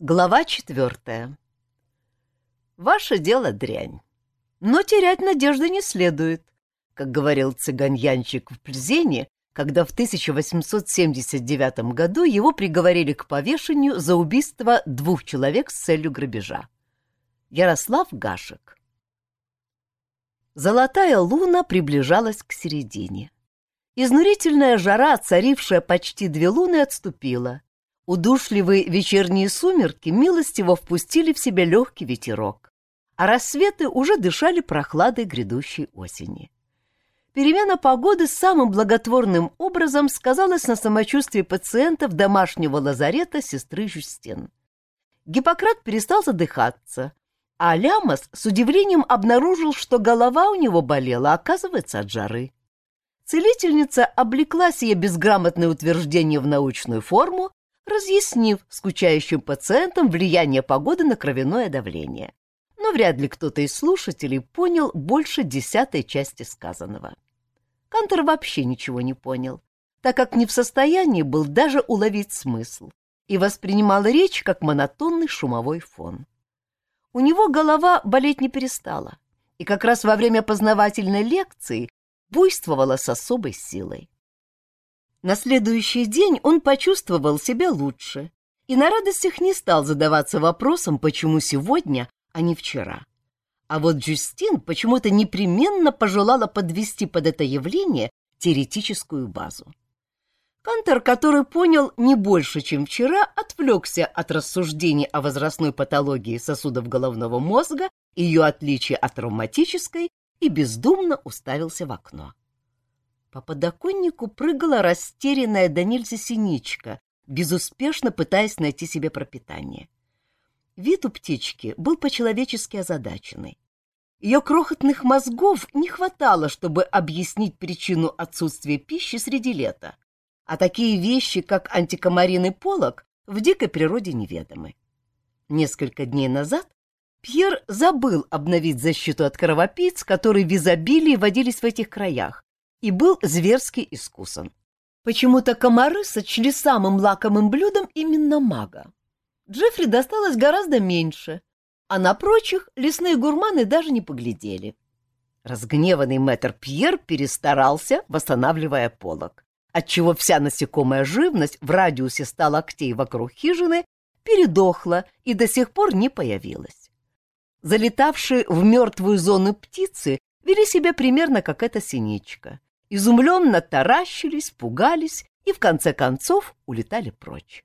Глава четвертая. Ваше дело дрянь. Но терять надежды не следует, как говорил цыганьянчик в Пльзене, когда в 1879 году его приговорили к повешению за убийство двух человек с целью грабежа. Ярослав Гашек. Золотая луна приближалась к середине. Изнурительная жара, царившая почти две луны, отступила, Удушливые вечерние сумерки милостиво впустили в себя легкий ветерок, а рассветы уже дышали прохладой грядущей осени. Перемена погоды самым благотворным образом сказалась на самочувствии пациентов домашнего лазарета сестры Жюстин. Гиппократ перестал задыхаться, а Лямос с удивлением обнаружил, что голова у него болела, оказывается, от жары. Целительница облекла сие безграмотное утверждение в научную форму разъяснив скучающим пациентам влияние погоды на кровяное давление. Но вряд ли кто-то из слушателей понял больше десятой части сказанного. Кантор вообще ничего не понял, так как не в состоянии был даже уловить смысл и воспринимал речь как монотонный шумовой фон. У него голова болеть не перестала, и как раз во время познавательной лекции буйствовала с особой силой. На следующий день он почувствовал себя лучше и на радостях не стал задаваться вопросом, почему сегодня, а не вчера. А вот Джустин почему-то непременно пожелала подвести под это явление теоретическую базу. Кантор, который понял не больше, чем вчера, отвлекся от рассуждений о возрастной патологии сосудов головного мозга ее отличии от травматической и бездумно уставился в окно. По подоконнику прыгала растерянная до синичка, безуспешно пытаясь найти себе пропитание. Вид у птички был по-человечески озадаченный. Ее крохотных мозгов не хватало, чтобы объяснить причину отсутствия пищи среди лета, а такие вещи, как антикомарин и полог, в дикой природе неведомы. Несколько дней назад Пьер забыл обновить защиту от кровопийц, которые в изобилии водились в этих краях, и был зверски искусан. Почему-то комары сочли самым лакомым блюдом именно мага. Джеффри досталось гораздо меньше, а на прочих лесные гурманы даже не поглядели. Разгневанный мэтр Пьер перестарался, восстанавливая полог, отчего вся насекомая живность в радиусе ста локтей вокруг хижины передохла и до сих пор не появилась. Залетавшие в мертвую зону птицы вели себя примерно как эта синичка изумленно таращились, пугались и, в конце концов, улетали прочь.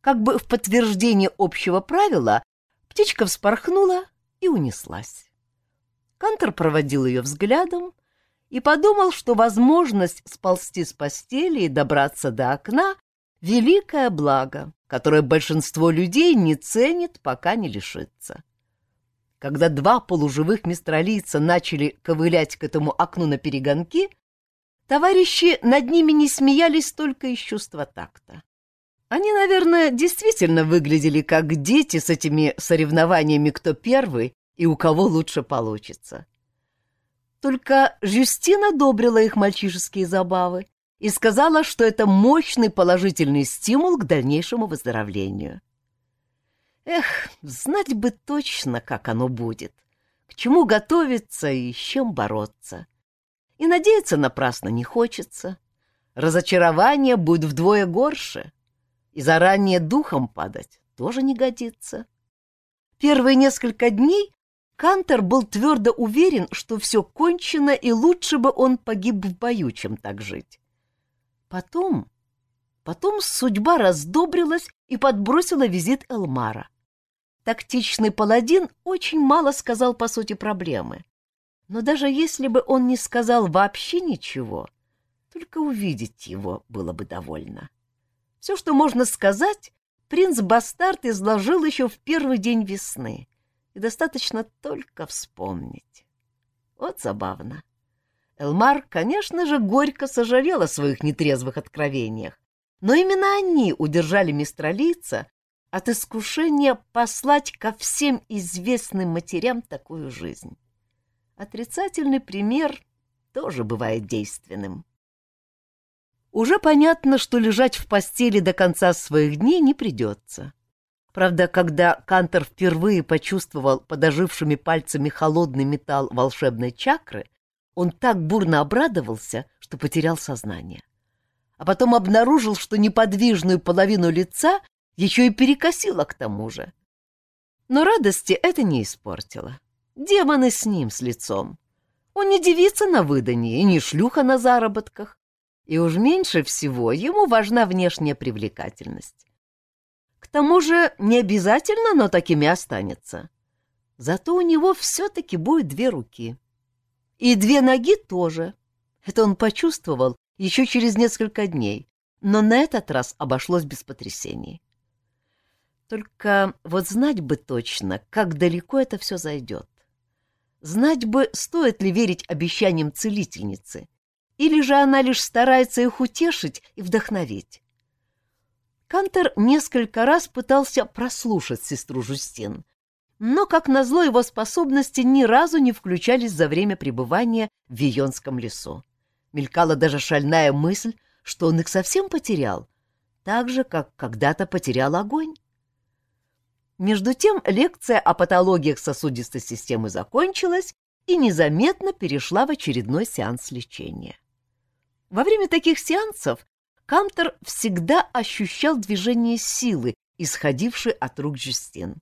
Как бы в подтверждение общего правила, птичка вспорхнула и унеслась. Кантор проводил ее взглядом и подумал, что возможность сползти с постели и добраться до окна — великое благо, которое большинство людей не ценит, пока не лишится. Когда два полуживых мистралийца начали ковылять к этому окну на перегонки, Товарищи над ними не смеялись только из чувства такта. Они, наверное, действительно выглядели как дети с этими соревнованиями, кто первый и у кого лучше получится. Только Жюстина одобрила их мальчишеские забавы и сказала, что это мощный положительный стимул к дальнейшему выздоровлению. Эх, знать бы точно, как оно будет, к чему готовиться и с чем бороться. — и надеяться напрасно не хочется. Разочарование будет вдвое горше, и заранее духом падать тоже не годится. Первые несколько дней Кантер был твердо уверен, что все кончено, и лучше бы он погиб в бою, чем так жить. Потом, потом судьба раздобрилась и подбросила визит Элмара. Тактичный паладин очень мало сказал по сути проблемы. Но даже если бы он не сказал вообще ничего, только увидеть его было бы довольно. Все, что можно сказать, принц-бастард изложил еще в первый день весны, и достаточно только вспомнить. Вот забавно. Элмар, конечно же, горько сожалел о своих нетрезвых откровениях, но именно они удержали мистралийца от искушения послать ко всем известным матерям такую жизнь. Отрицательный пример тоже бывает действенным. Уже понятно, что лежать в постели до конца своих дней не придется. Правда, когда Кантор впервые почувствовал подожившими пальцами холодный металл волшебной чакры, он так бурно обрадовался, что потерял сознание. А потом обнаружил, что неподвижную половину лица еще и перекосило к тому же. Но радости это не испортило. Демоны с ним, с лицом. Он не девица на выданье и не шлюха на заработках. И уж меньше всего ему важна внешняя привлекательность. К тому же не обязательно оно такими останется. Зато у него все-таки будет две руки. И две ноги тоже. Это он почувствовал еще через несколько дней, но на этот раз обошлось без потрясений. Только вот знать бы точно, как далеко это все зайдет. Знать бы, стоит ли верить обещаниям целительницы, или же она лишь старается их утешить и вдохновить. Кантер несколько раз пытался прослушать сестру Жустин, но, как назло, его способности ни разу не включались за время пребывания в Вионском лесу. Мелькала даже шальная мысль, что он их совсем потерял, так же, как когда-то потерял огонь. Между тем лекция о патологиях сосудистой системы закончилась и незаметно перешла в очередной сеанс лечения. Во время таких сеансов Камтер всегда ощущал движение силы, исходившей от рук Жюстин.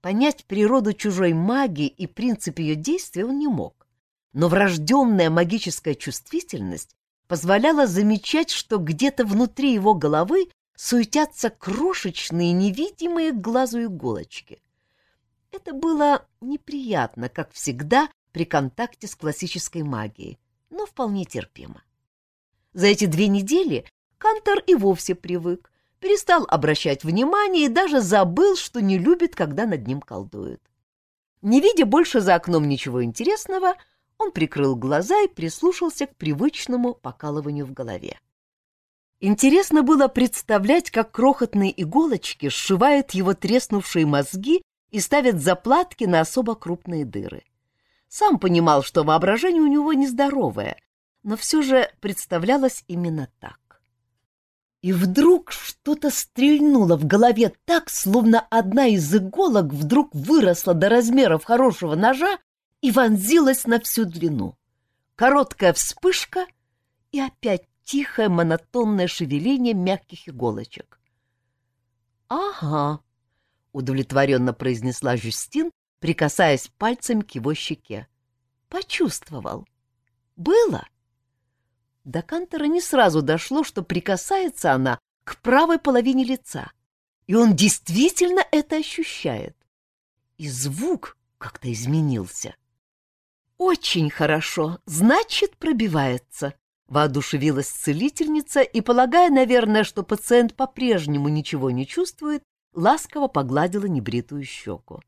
Понять природу чужой магии и принцип ее действия он не мог, но врожденная магическая чувствительность позволяла замечать, что где-то внутри его головы суетятся крошечные, невидимые глазу иголочки. Это было неприятно, как всегда, при контакте с классической магией, но вполне терпимо. За эти две недели Кантор и вовсе привык, перестал обращать внимание и даже забыл, что не любит, когда над ним колдуют. Не видя больше за окном ничего интересного, он прикрыл глаза и прислушался к привычному покалыванию в голове. Интересно было представлять, как крохотные иголочки сшивают его треснувшие мозги и ставят заплатки на особо крупные дыры. Сам понимал, что воображение у него нездоровое, но все же представлялось именно так. И вдруг что-то стрельнуло в голове так, словно одна из иголок вдруг выросла до размеров хорошего ножа и вонзилась на всю длину. Короткая вспышка и опять тихое монотонное шевеление мягких иголочек. «Ага», — удовлетворенно произнесла Жюстин, прикасаясь пальцем к его щеке. «Почувствовал. Было?» До Кантера не сразу дошло, что прикасается она к правой половине лица, и он действительно это ощущает. И звук как-то изменился. «Очень хорошо, значит, пробивается», — воодушевилась целительница и, полагая, наверное, что пациент по-прежнему ничего не чувствует, ласково погладила небритую щеку.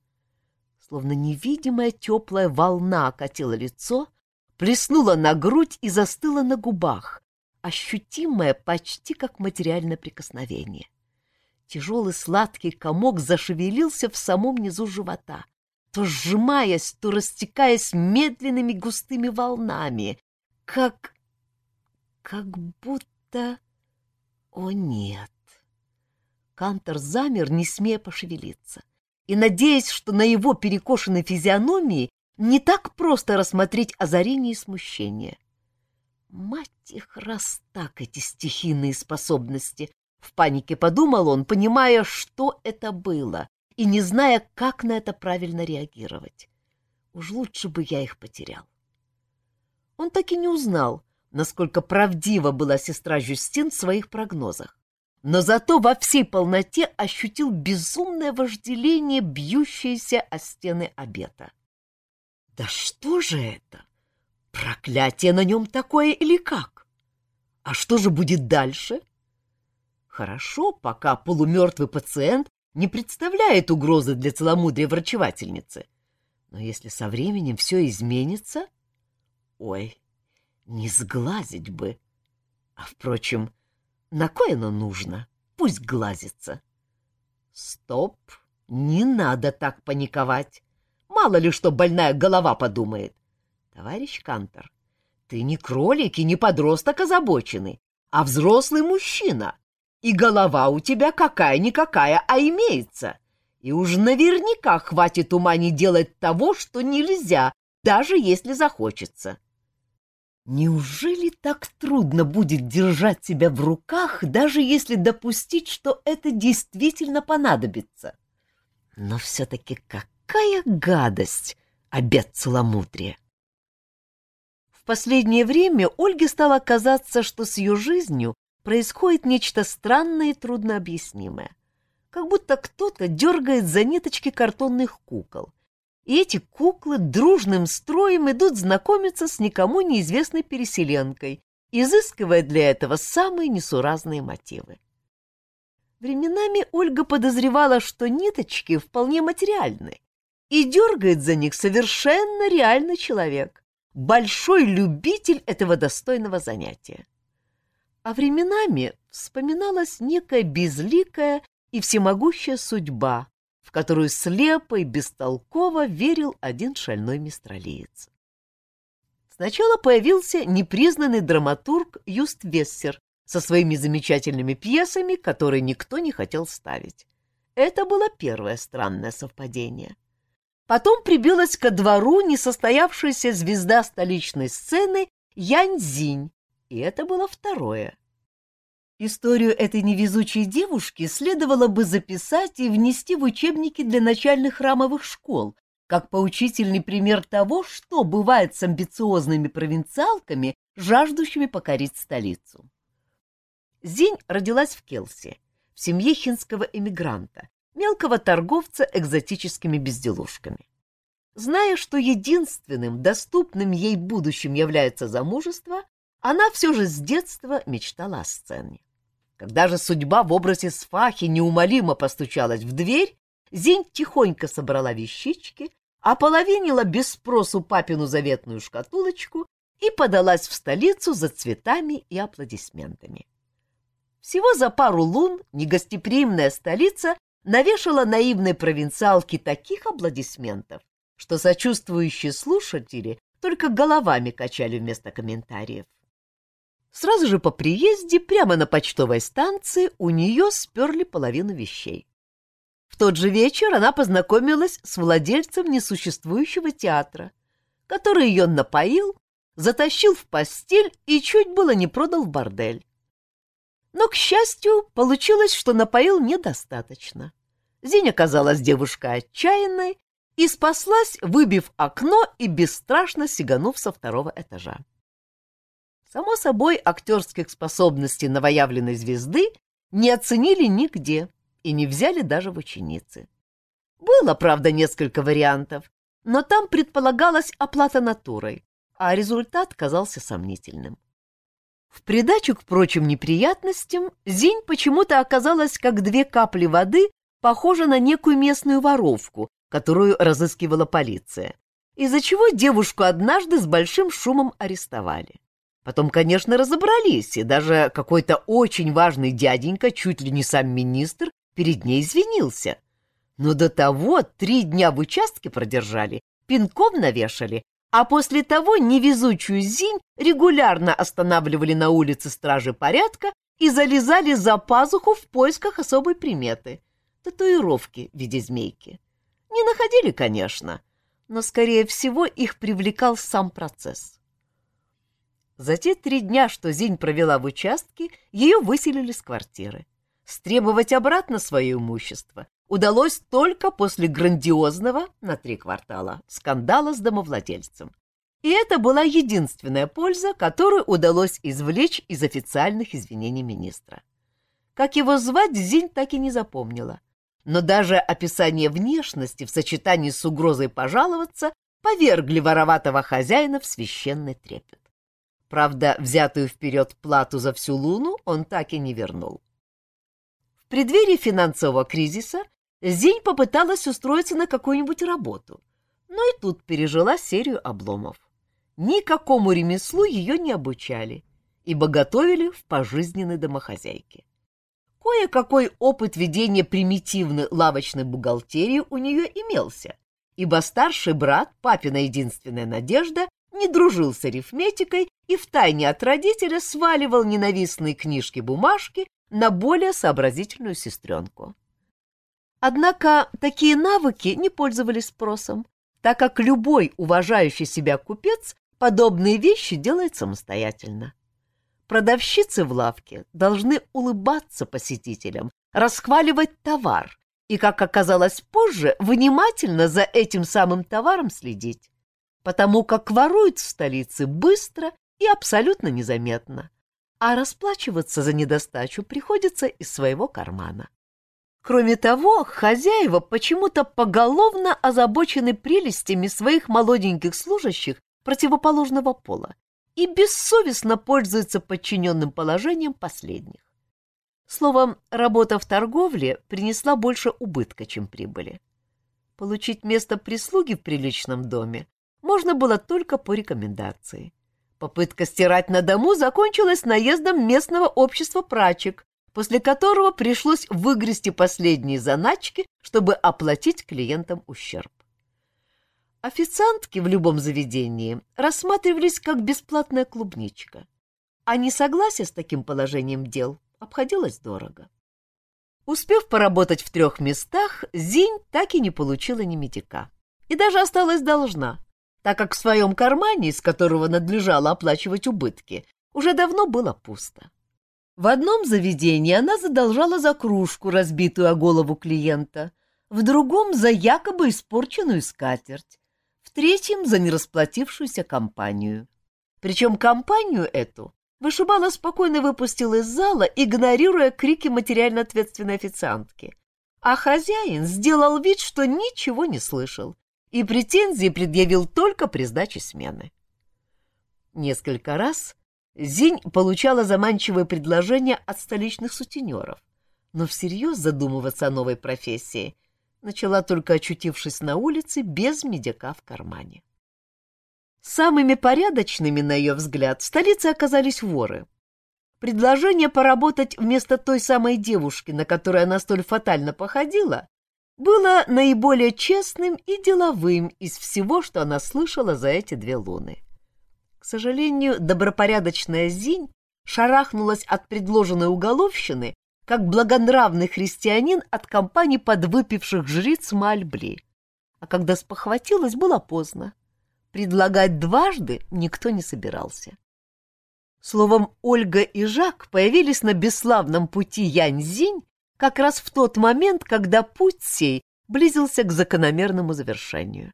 Словно невидимая теплая волна окатила лицо, плеснула на грудь и застыла на губах, ощутимая почти как материальное прикосновение. Тяжелый сладкий комок зашевелился в самом низу живота, то сжимаясь, то растекаясь медленными густыми волнами, как... как будто... О, нет! Кантор замер, не смея пошевелиться, и надеясь, что на его перекошенной физиономии не так просто рассмотреть озарение и смущение. Мать их раз так, эти стихийные способности! В панике подумал он, понимая, что это было, и не зная, как на это правильно реагировать. Уж лучше бы я их потерял. Он так и не узнал, насколько правдива была сестра Жюстин в своих прогнозах, но зато во всей полноте ощутил безумное вожделение, бьющееся о стены обета. Да что же это? Проклятие на нем такое или как? А что же будет дальше? Хорошо, пока полумертвый пациент не представляет угрозы для целомудрия врачевательницы. Но если со временем все изменится... Ой, не сглазить бы. А, впрочем, на кое оно нужно? Пусть глазится. Стоп, не надо так паниковать. Мало ли что больная голова подумает. Товарищ Кантор, ты не кролик и не подросток озабоченный, а взрослый мужчина. И голова у тебя какая-никакая, а имеется. И уж наверняка хватит ума не делать того, что нельзя, даже если захочется. Неужели так трудно будет держать себя в руках, даже если допустить, что это действительно понадобится? Но все-таки какая гадость обед целомудрия! В последнее время Ольге стало казаться, что с ее жизнью происходит нечто странное и труднообъяснимое. Как будто кто-то дергает за ниточки картонных кукол, и эти куклы дружным строем идут знакомиться с никому неизвестной переселенкой, изыскивая для этого самые несуразные мотивы. Временами Ольга подозревала, что ниточки вполне материальны, и дергает за них совершенно реальный человек, большой любитель этого достойного занятия. А временами вспоминалась некая безликая и всемогущая судьба, в которую слепо и бестолково верил один шальной мистралиец. Сначала появился непризнанный драматург Юст Вессер со своими замечательными пьесами, которые никто не хотел ставить. Это было первое странное совпадение. Потом прибилась ко двору несостоявшаяся звезда столичной сцены Янь Зинь, и это было второе. Историю этой невезучей девушки следовало бы записать и внести в учебники для начальных храмовых школ, как поучительный пример того, что бывает с амбициозными провинциалками, жаждущими покорить столицу. Зинь родилась в Келсе, в семье хинского эмигранта, мелкого торговца экзотическими безделушками. Зная, что единственным доступным ей будущим является замужество, она все же с детства мечтала о сцене. Когда же судьба в образе Сфахи неумолимо постучалась в дверь, Зинь тихонько собрала вещички, ополовинила без спросу папину заветную шкатулочку и подалась в столицу за цветами и аплодисментами. Всего за пару лун негостеприимная столица навешала наивной провинциалке таких аплодисментов, что сочувствующие слушатели только головами качали вместо комментариев. Сразу же по приезде, прямо на почтовой станции, у нее сперли половину вещей. В тот же вечер она познакомилась с владельцем несуществующего театра, который ее напоил, затащил в постель и чуть было не продал в бордель. Но, к счастью, получилось, что напоил недостаточно. Зиня оказалась девушкой отчаянной и спаслась, выбив окно и бесстрашно сиганув со второго этажа. Само собой, актерских способностей новоявленной звезды не оценили нигде и не взяли даже в ученицы. Было, правда, несколько вариантов, но там предполагалась оплата натурой, а результат казался сомнительным. В придачу к прочим неприятностям Зинь почему-то оказалась как две капли воды, похожа на некую местную воровку, которую разыскивала полиция, из-за чего девушку однажды с большим шумом арестовали. Потом, конечно, разобрались, и даже какой-то очень важный дяденька, чуть ли не сам министр, перед ней извинился. Но до того три дня в участке продержали, пинком навешали, а после того невезучую Зинь регулярно останавливали на улице стражи порядка и залезали за пазуху в поисках особой приметы — татуировки в виде змейки. Не находили, конечно, но, скорее всего, их привлекал сам процесс. За те три дня, что Зинь провела в участке, ее выселили с квартиры. Стребовать обратно свое имущество удалось только после грандиозного, на три квартала, скандала с домовладельцем. И это была единственная польза, которую удалось извлечь из официальных извинений министра. Как его звать, Зинь так и не запомнила. Но даже описание внешности в сочетании с угрозой пожаловаться повергли вороватого хозяина в священный трепет. Правда, взятую вперед плату за всю луну он так и не вернул. В преддверии финансового кризиса Зинь попыталась устроиться на какую-нибудь работу, но и тут пережила серию обломов. Никакому ремеслу ее не обучали, ибо готовили в пожизненной домохозяйке. Кое-какой опыт ведения примитивной лавочной бухгалтерии у нее имелся, ибо старший брат, папина единственная надежда, не дружил с арифметикой и втайне от родителя сваливал ненавистные книжки-бумажки на более сообразительную сестренку. Однако такие навыки не пользовались спросом, так как любой уважающий себя купец подобные вещи делает самостоятельно. Продавщицы в лавке должны улыбаться посетителям, расхваливать товар и, как оказалось позже, внимательно за этим самым товаром следить, потому как воруют в столице быстро и абсолютно незаметно, а расплачиваться за недостачу приходится из своего кармана. Кроме того, хозяева почему-то поголовно озабочены прелестями своих молоденьких служащих противоположного пола и бессовестно пользуются подчиненным положением последних. Словом, работа в торговле принесла больше убытка, чем прибыли. Получить место прислуги в приличном доме можно было только по рекомендации. Попытка стирать на дому закончилась наездом местного общества прачек, после которого пришлось выгрести последние заначки, чтобы оплатить клиентам ущерб. Официантки в любом заведении рассматривались как бесплатная клубничка, а несогласие с таким положением дел обходилось дорого. Успев поработать в трех местах, Зинь так и не получила ни медика. И даже осталась должна, так как в своем кармане, из которого надлежало оплачивать убытки, уже давно было пусто. В одном заведении она задолжала за кружку, разбитую о голову клиента, в другом — за якобы испорченную скатерть, в третьем — за нерасплатившуюся компанию. Причем компанию эту вышибала спокойно выпустил из зала, игнорируя крики материально ответственной официантки. А хозяин сделал вид, что ничего не слышал, и претензии предъявил только при сдаче смены. Несколько раз Зинь получала заманчивые предложения от столичных сутенеров, но всерьез задумываться о новой профессии начала только очутившись на улице без медяка в кармане. Самыми порядочными, на ее взгляд, в столице оказались воры. Предложение поработать вместо той самой девушки, на которую она столь фатально походила, было наиболее честным и деловым из всего, что она слышала за эти две луны. К сожалению, добропорядочная Зинь шарахнулась от предложенной уголовщины, как благонравный христианин от компании подвыпивших жриц Мальбли. А когда спохватилась, было поздно. Предлагать дважды никто не собирался. Словом, Ольга и Жак появились на бесславном пути Янь-Зинь как раз в тот момент, когда путь сей близился к закономерному завершению.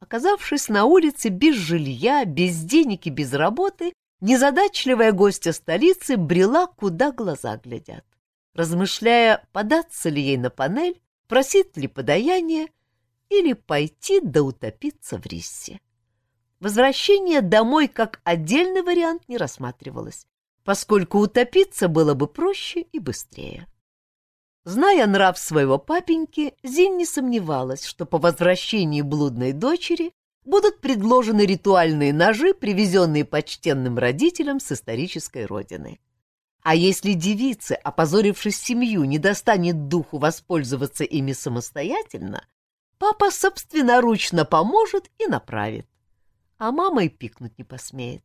Оказавшись на улице без жилья, без денег и без работы, незадачливая гостья столицы брела, куда глаза глядят, размышляя, податься ли ей на панель, просить ли подаяние или пойти да утопиться в рисе. Возвращение домой как отдельный вариант не рассматривалось, поскольку утопиться было бы проще и быстрее. Зная нрав своего папеньки, Зин не сомневалась, что по возвращении блудной дочери будут предложены ритуальные ножи, привезенные почтенным родителям с исторической родины. А если девице, опозорившись семью, не достанет духу воспользоваться ими самостоятельно, папа собственноручно поможет и направит, а мама и пикнуть не посмеет.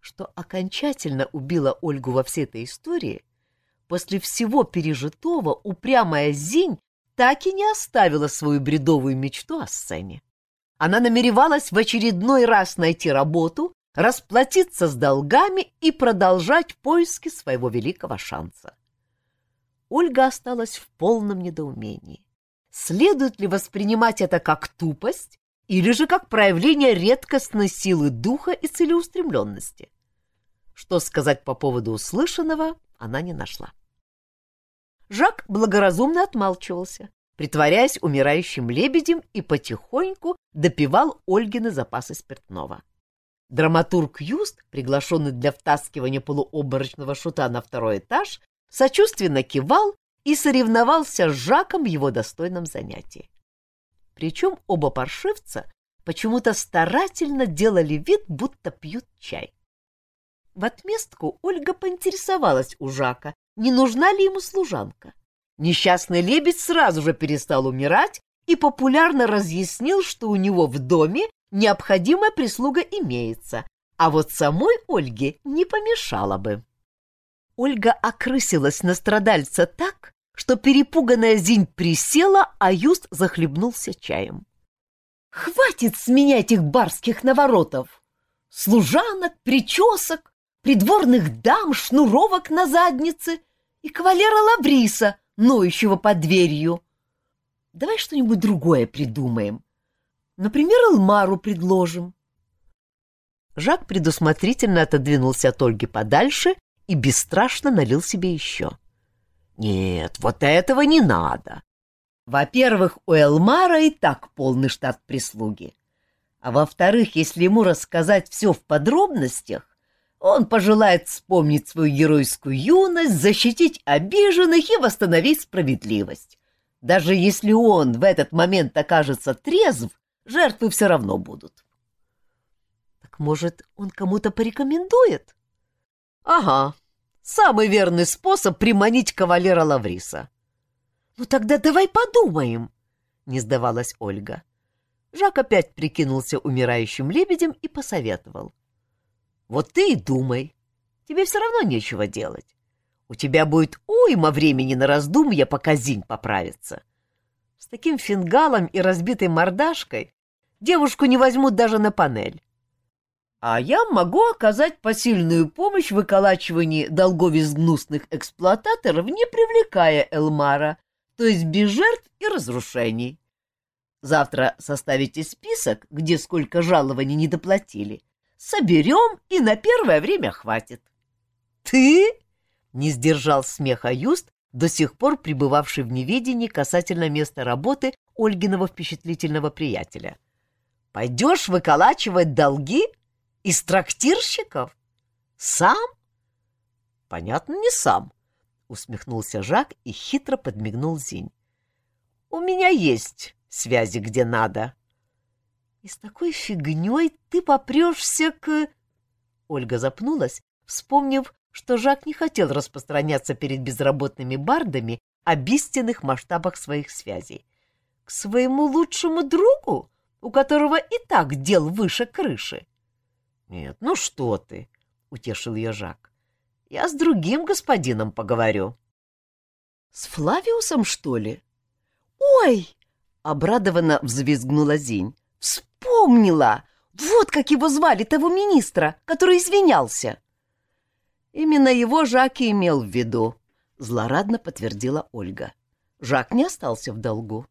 Что окончательно убило Ольгу во всей этой истории — После всего пережитого упрямая Зинь так и не оставила свою бредовую мечту о сцене. Она намеревалась в очередной раз найти работу, расплатиться с долгами и продолжать поиски своего великого шанса. Ольга осталась в полном недоумении. Следует ли воспринимать это как тупость или же как проявление редкостной силы духа и целеустремленности? Что сказать по поводу услышанного, она не нашла. Жак благоразумно отмалчивался, притворяясь умирающим лебедем и потихоньку допивал Ольгины запасы спиртного. Драматург Юст, приглашенный для втаскивания полуоборочного шута на второй этаж, сочувственно кивал и соревновался с Жаком в его достойном занятии. Причем оба паршивца почему-то старательно делали вид, будто пьют чай. В отместку Ольга поинтересовалась у Жака, не нужна ли ему служанка. Несчастный лебедь сразу же перестал умирать и популярно разъяснил, что у него в доме необходимая прислуга имеется, а вот самой Ольге не помешало бы. Ольга окрысилась на страдальца так, что перепуганная Зинь присела, а Юст захлебнулся чаем. «Хватит с меня этих барских наворотов! Служанок, причесок, придворных дам, шнуровок на заднице и кавалера Лавриса, ноющего под дверью. Давай что-нибудь другое придумаем. Например, Элмару предложим. Жак предусмотрительно отодвинулся от Ольги подальше и бесстрашно налил себе еще. Нет, вот этого не надо. Во-первых, у Элмара и так полный штат прислуги. А во-вторых, если ему рассказать все в подробностях, он пожелает вспомнить свою геройскую юность, защитить обиженных и восстановить справедливость. Даже если он в этот момент окажется трезв, жертвы все равно будут. Так может, он кому-то порекомендует? Ага, самый верный способ приманить кавалера Лавриса. Ну тогда давай подумаем, не сдавалась Ольга. Жак опять прикинулся умирающим лебедем и посоветовал. — вот ты и думай. Тебе все равно нечего делать. У тебя будет уйма времени на раздумья, пока Зинь поправится. С таким фингалом и разбитой мордашкой девушку не возьмут даже на панель. А я могу оказать посильную помощь в выколачивании долгов из гнусных эксплуататоров, не привлекая Элмара, то есть без жертв и разрушений. Завтра составите список, где сколько жалований не доплатили, Соберем, и на первое время хватит. Ты? Не сдержал смеха Юст, до сих пор пребывавший в неведении касательно места работы Ольгиного впечатлительного приятеля. Пойдешь выколачивать долги из трактирщиков? Сам? Понятно, не сам, усмехнулся Жак и хитро подмигнул Зинь. У меня есть связи где надо. И с такой фигней ты попрешься к...» Ольга запнулась, вспомнив, что Жак не хотел распространяться перед безработными бардами об истинных масштабах своих связей. «К своему лучшему другу, у которого и так дел выше крыши?» «Нет, ну что ты!» — утешил ее Жак. «Я с другим господином поговорю». «С Флавиусом, что ли?» «Ой!» — обрадованно взвизгнула Зинь. Вспомнила! Вот как его звали, того министра, который извинялся. Именно его Жак и имел в виду, злорадно подтвердила Ольга. Жак не остался в долгу.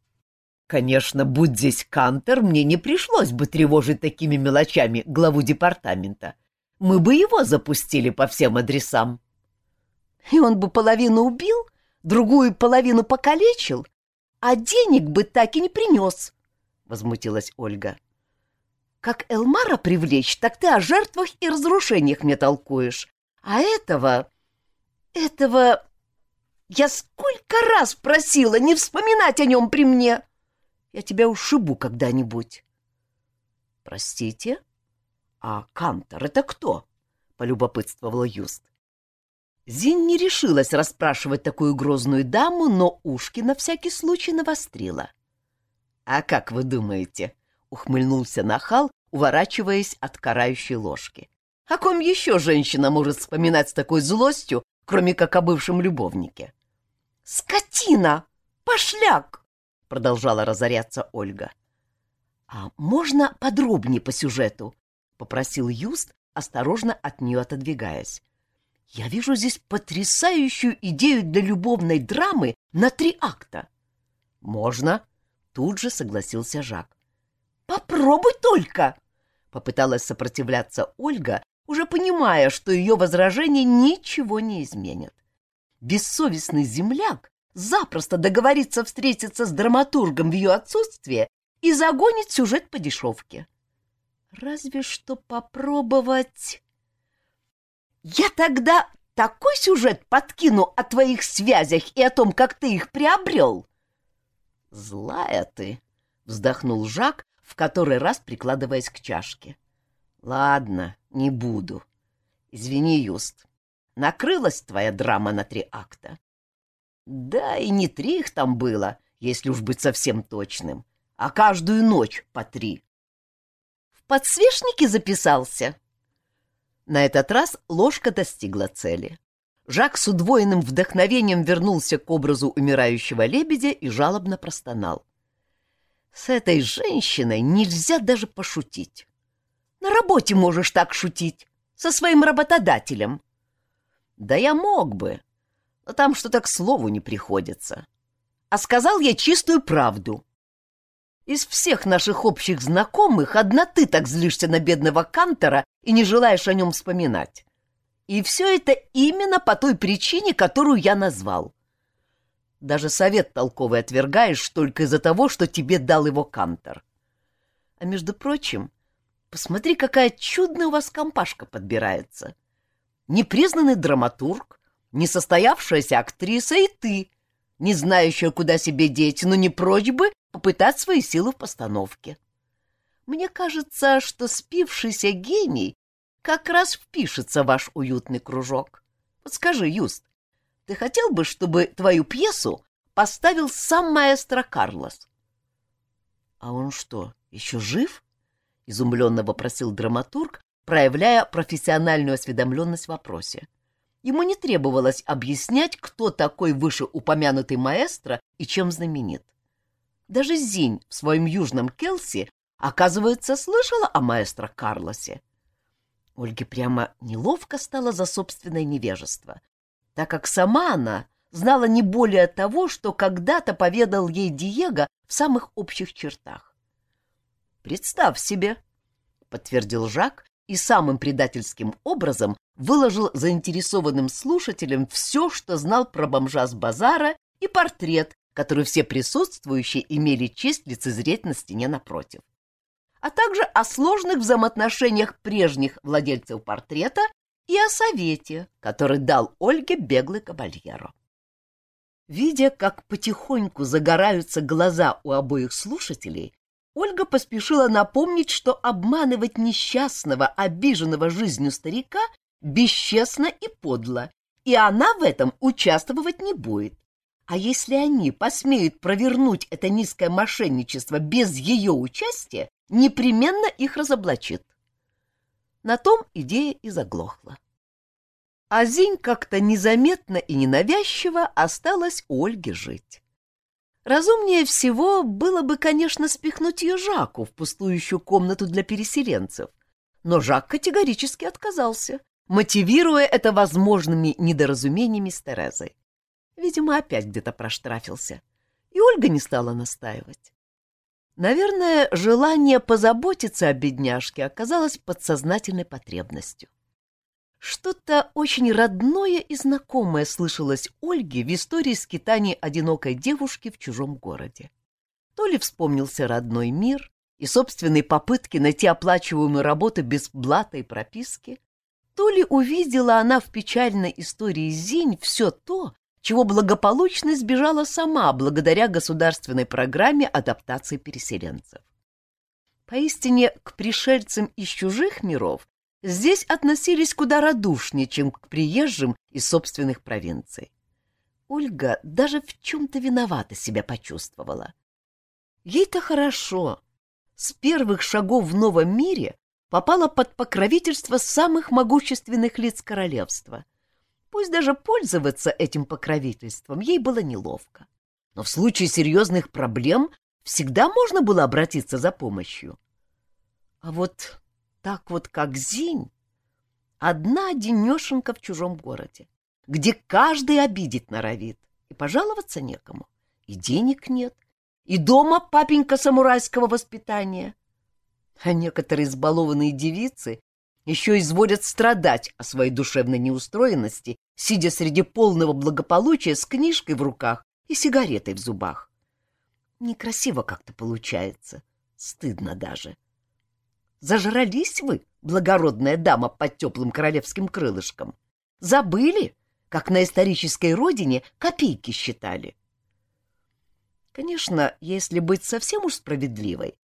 Конечно, будь здесь Кантер, мне не пришлось бы тревожить такими мелочами главу департамента. Мы бы его запустили по всем адресам. И он бы половину убил, другую половину покалечил, а денег бы так и не принес, — возмутилась Ольга. Как Элмара привлечь, так ты о жертвах и разрушениях мне толкуешь. А этого... этого... Я сколько раз просила не вспоминать о нем при мне. Я тебя ушибу когда-нибудь. Простите? А Кантор это кто? Полюбопытствовала Юст. Зин не решилась расспрашивать такую грозную даму, но ушки на всякий случай навострила. — А как вы думаете, ухмыльнулся нахал, уворачиваясь от карающей ложки. О ком еще женщина может вспоминать с такой злостью, кроме как о бывшем любовнике? «Скотина! Пошляк!» — продолжала разоряться Ольга. «А можно подробнее по сюжету?» — попросил Юст, осторожно от нее отодвигаясь. «Я вижу здесь потрясающую идею для любовной драмы на три акта». «Можно», — тут же согласился Жак. Попробуй только! Попыталась сопротивляться Ольга, уже понимая, что ее возражения ничего не изменят. Бессовестный земляк запросто договорится встретиться с драматургом в ее отсутствие и загонит сюжет по дешевке. Разве что попробовать... Я тогда такой сюжет подкину о твоих связях и о том, как ты их приобрел. Злая ты, — вздохнул Жак, в который раз прикладываясь к чашке. Ладно, не буду. Извини, Юст. Накрылась твоя драма на три акта. Да и не три их там было, если уж быть совсем точным, а каждую ночь по три. В подсвечнике записался. На этот раз ложка достигла цели. Жак с удвоенным вдохновением вернулся к образу умирающего лебедя и жалобно простонал. «С этой женщиной нельзя даже пошутить. На работе можешь так шутить, со своим работодателем». «Да я мог бы, но там что-то к слову не приходится. А сказал я чистую правду. Из всех наших общих знакомых одна ты так злишься на бедного Кантора и не желаешь о нем вспоминать. И все это именно по той причине, которую я назвал. Даже совет толковый отвергаешь только из-за того, что тебе дал его Кантор. А между прочим, посмотри, какая чудная у вас компашка подбирается. Непризнанный драматург, несостоявшаяся актриса и ты, не знающая, куда себе деть, но не прочь бы попытать свои силы в постановке. Мне кажется, что спившийся гений как раз впишется в ваш уютный кружок. Вот скажи, Юст, ты хотел бы, чтобы твою пьесу поставил сам маэстро Карлос? — А он что, еще жив? — изумленно вопросил драматург, проявляя профессиональную осведомленность в вопросе. Ему не требовалось объяснять, кто такой вышеупомянутый маэстро и чем знаменит. Даже Зинь в своем южном Келси, оказывается, слышала о маэстро Карлосе. Ольге прямо неловко стало за собственное невежество, так как сама она знала не более того, что когда-то поведал ей Диего в самых общих чертах. «Представь себе», — подтвердил Жак и самым предательским образом выложил заинтересованным слушателям все, что знал про бомжа с базара и портрет, который все присутствующие имели честь лицезреть на стене напротив а также о сложных взаимоотношениях прежних владельцев портрета и о совете, который дал Ольге беглый кабальеро. Видя, как потихоньку загораются глаза у обоих слушателей, Ольга поспешила напомнить, что обманывать несчастного, обиженного жизнью старика бесчестно и подло, и она в этом участвовать не будет. А если они посмеют провернуть это низкое мошенничество без ее участия, непременно их разоблачит. На том идея и заглохла. А Зинь как-то незаметно и ненавязчиво осталась у Ольги жить. Разумнее всего было бы, конечно, спихнуть ее Жаку в пустующую комнату для переселенцев, но Жак категорически отказался, мотивируя это возможными недоразумениями с Терезой. Видимо, опять где-то проштрафился, и Ольга не стала настаивать. Наверное, желание позаботиться о бедняжке оказалось подсознательной потребностью. Что-то очень родное и знакомое слышалось Ольге в истории скитаний одинокой девушки в чужом городе. То ли вспомнился родной мир и собственные попытки найти оплачиваемую работу без блата и прописки, то ли увидела она в печальной истории Зинь все то, чего благополучно избежала сама благодаря государственной программе адаптации переселенцев. Поистине, к пришельцам из чужих миров здесь относились куда радушнее, чем к приезжим из собственных провинций. Ольга даже в чем-то виновата себя почувствовала. Ей-то хорошо. С первых шагов в новом мире попала под покровительство самых могущественных лиц королевства — Пусть даже пользоваться этим покровительством ей было неловко. Но в случае серьезных проблем всегда можно было обратиться за помощью. А вот так вот, как Зинь, одна денешенька в чужом городе, где каждый обидеть норовит, и пожаловаться некому, и денег нет, и дома папенька самурайского воспитания. А некоторые избалованные девицы еще изводят страдать о своей душевной неустроенности, сидя среди полного благополучия с книжкой в руках и сигаретой в зубах. Некрасиво как-то получается, стыдно даже. Зажрались вы, благородная дама под теплым королевским крылышком? Забыли, как на исторической родине копейки считали? Конечно, если быть совсем уж справедливой,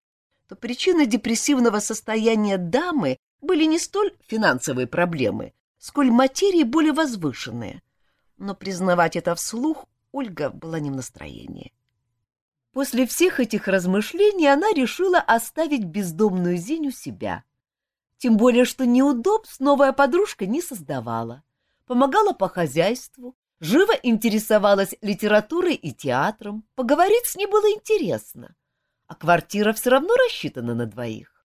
то причина депрессивного состояния дамы были не столь финансовые проблемы, сколь материи более возвышенные. Но признавать это вслух Ольга была не в настроении. После всех этих размышлений она решила оставить бездомную Зиню себя. Тем более, что неудобств новая подружка не создавала, помогала по хозяйству, живо интересовалась литературой и театром, поговорить с ней было интересно, а квартира все равно рассчитана на двоих.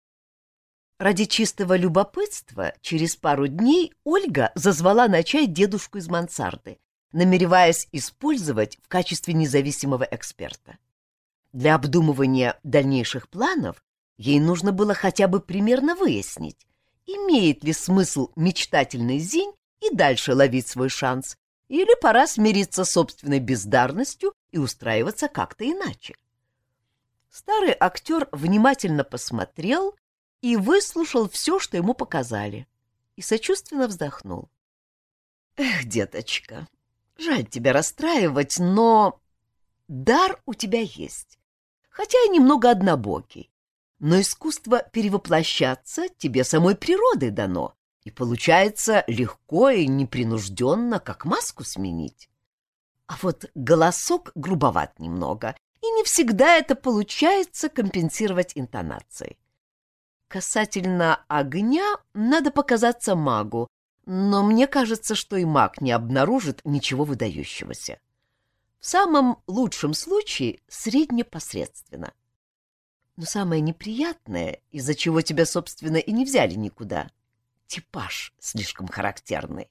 Ради чистого любопытства через пару дней Ольга зазвала на чай дедушку из мансарды, намереваясь использовать в качестве независимого эксперта. Для обдумывания дальнейших планов ей нужно было хотя бы примерно выяснить, имеет ли смысл мечтательный Зинь и дальше ловить свой шанс, или пора смириться с собственной бездарностью и устраиваться как-то иначе. Старый актер внимательно посмотрел и выслушал все, что ему показали, и сочувственно вздохнул. «Эх, деточка, жаль тебя расстраивать, но дар у тебя есть, хотя и немного однобокий, но искусство перевоплощаться тебе самой природой дано, и получается легко и непринужденно, как маску сменить. А вот голосок грубоват немного, и не всегда это получается компенсировать интонацией. Касательно огня надо показаться магу, но мне кажется, что и маг не обнаружит ничего выдающегося. В самом лучшем случае среднепосредственно. Но самое неприятное, из-за чего тебя, собственно, и не взяли никуда, типаж слишком характерный.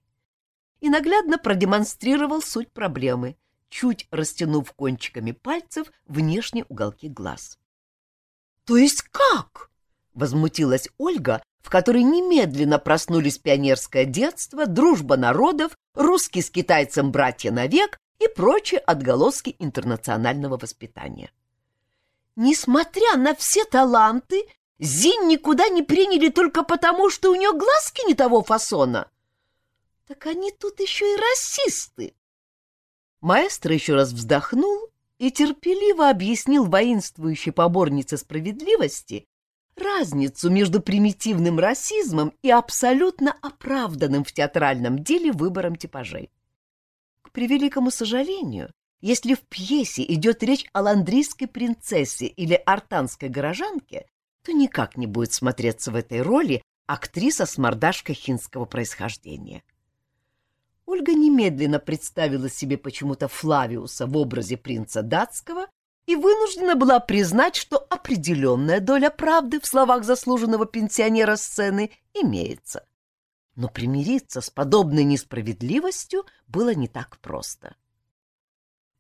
И наглядно продемонстрировал суть проблемы, чуть растянув кончиками пальцев внешние уголки глаз. — То есть как? — возмутилась Ольга, в которой немедленно проснулись пионерское детство, дружба народов, русский с китайцем братья навек и прочие отголоски интернационального воспитания. Несмотря на все таланты, Зин никуда не приняли только потому, что у нее глазки не того фасона. Так они тут еще и расисты. Маэстро еще раз вздохнул и терпеливо объяснил воинствующей поборнице справедливости, разницу между примитивным расизмом и абсолютно оправданным в театральном деле выбором типажей. К превеликому сожалению, если в пьесе идет речь о ландрийской принцессе или артанской горожанке, то никак не будет смотреться в этой роли актриса с мордашкой хинского происхождения. Ольга немедленно представила себе почему-то Флавиуса в образе принца датского и вынуждена была признать, что определенная доля правды в словах заслуженного пенсионера сцены имеется. Но примириться с подобной несправедливостью было не так просто.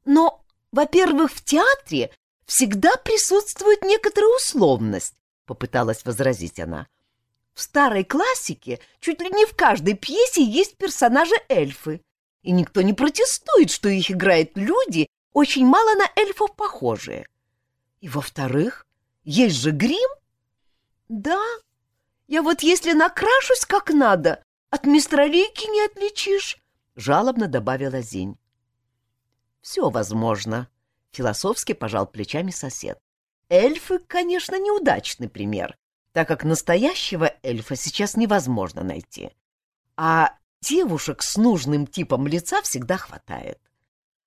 Но, во-первых, в театре всегда присутствует некоторая условность, попыталась возразить она. В старой классике чуть ли не в каждой пьесе есть персонажи-эльфы, и никто не протестует, что их играют люди, очень мало на эльфов похожие. И во-вторых, есть же грим. Да, я вот если накрашусь как надо, от мистралийки не отличишь, — жалобно добавила Зинь. Все возможно, — философски пожал плечами сосед. Эльфы, конечно, неудачный пример, так как настоящего эльфа сейчас невозможно найти. А девушек с нужным типом лица всегда хватает.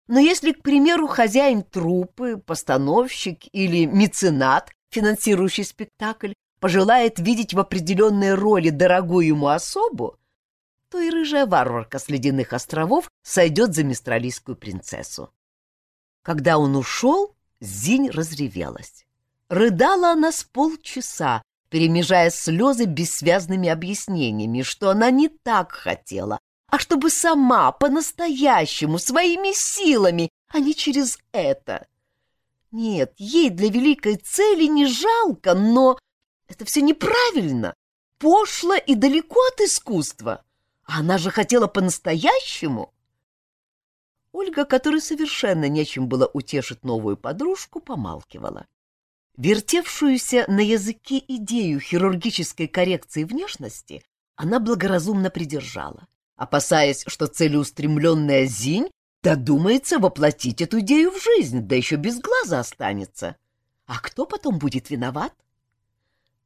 Но если, к примеру, хозяин труппы, постановщик или меценат, финансирующий спектакль, пожелает видеть в определенной роли дорогую ему особу, то и рыжая варварка с ледяных островов сойдет за мистралийскую принцессу. Когда он ушел, Зинь разревелась. Рыдала она с полчаса, перемежая слезы бессвязными объяснениями, что она не так хотела, а чтобы сама, по-настоящему, своими силами, а не через это. Нет, ей для великой цели не жалко, но это все неправильно, пошло и далеко от искусства. Она же хотела по-настоящему. Ольга, которой совершенно нечем было утешить новую подружку, помалкивала. Вертевшуюся на языке идею хирургической коррекции внешности она благоразумно придержала опасаясь, что целеустремленная Зинь додумается воплотить эту идею в жизнь, да еще без глаза останется. А кто потом будет виноват?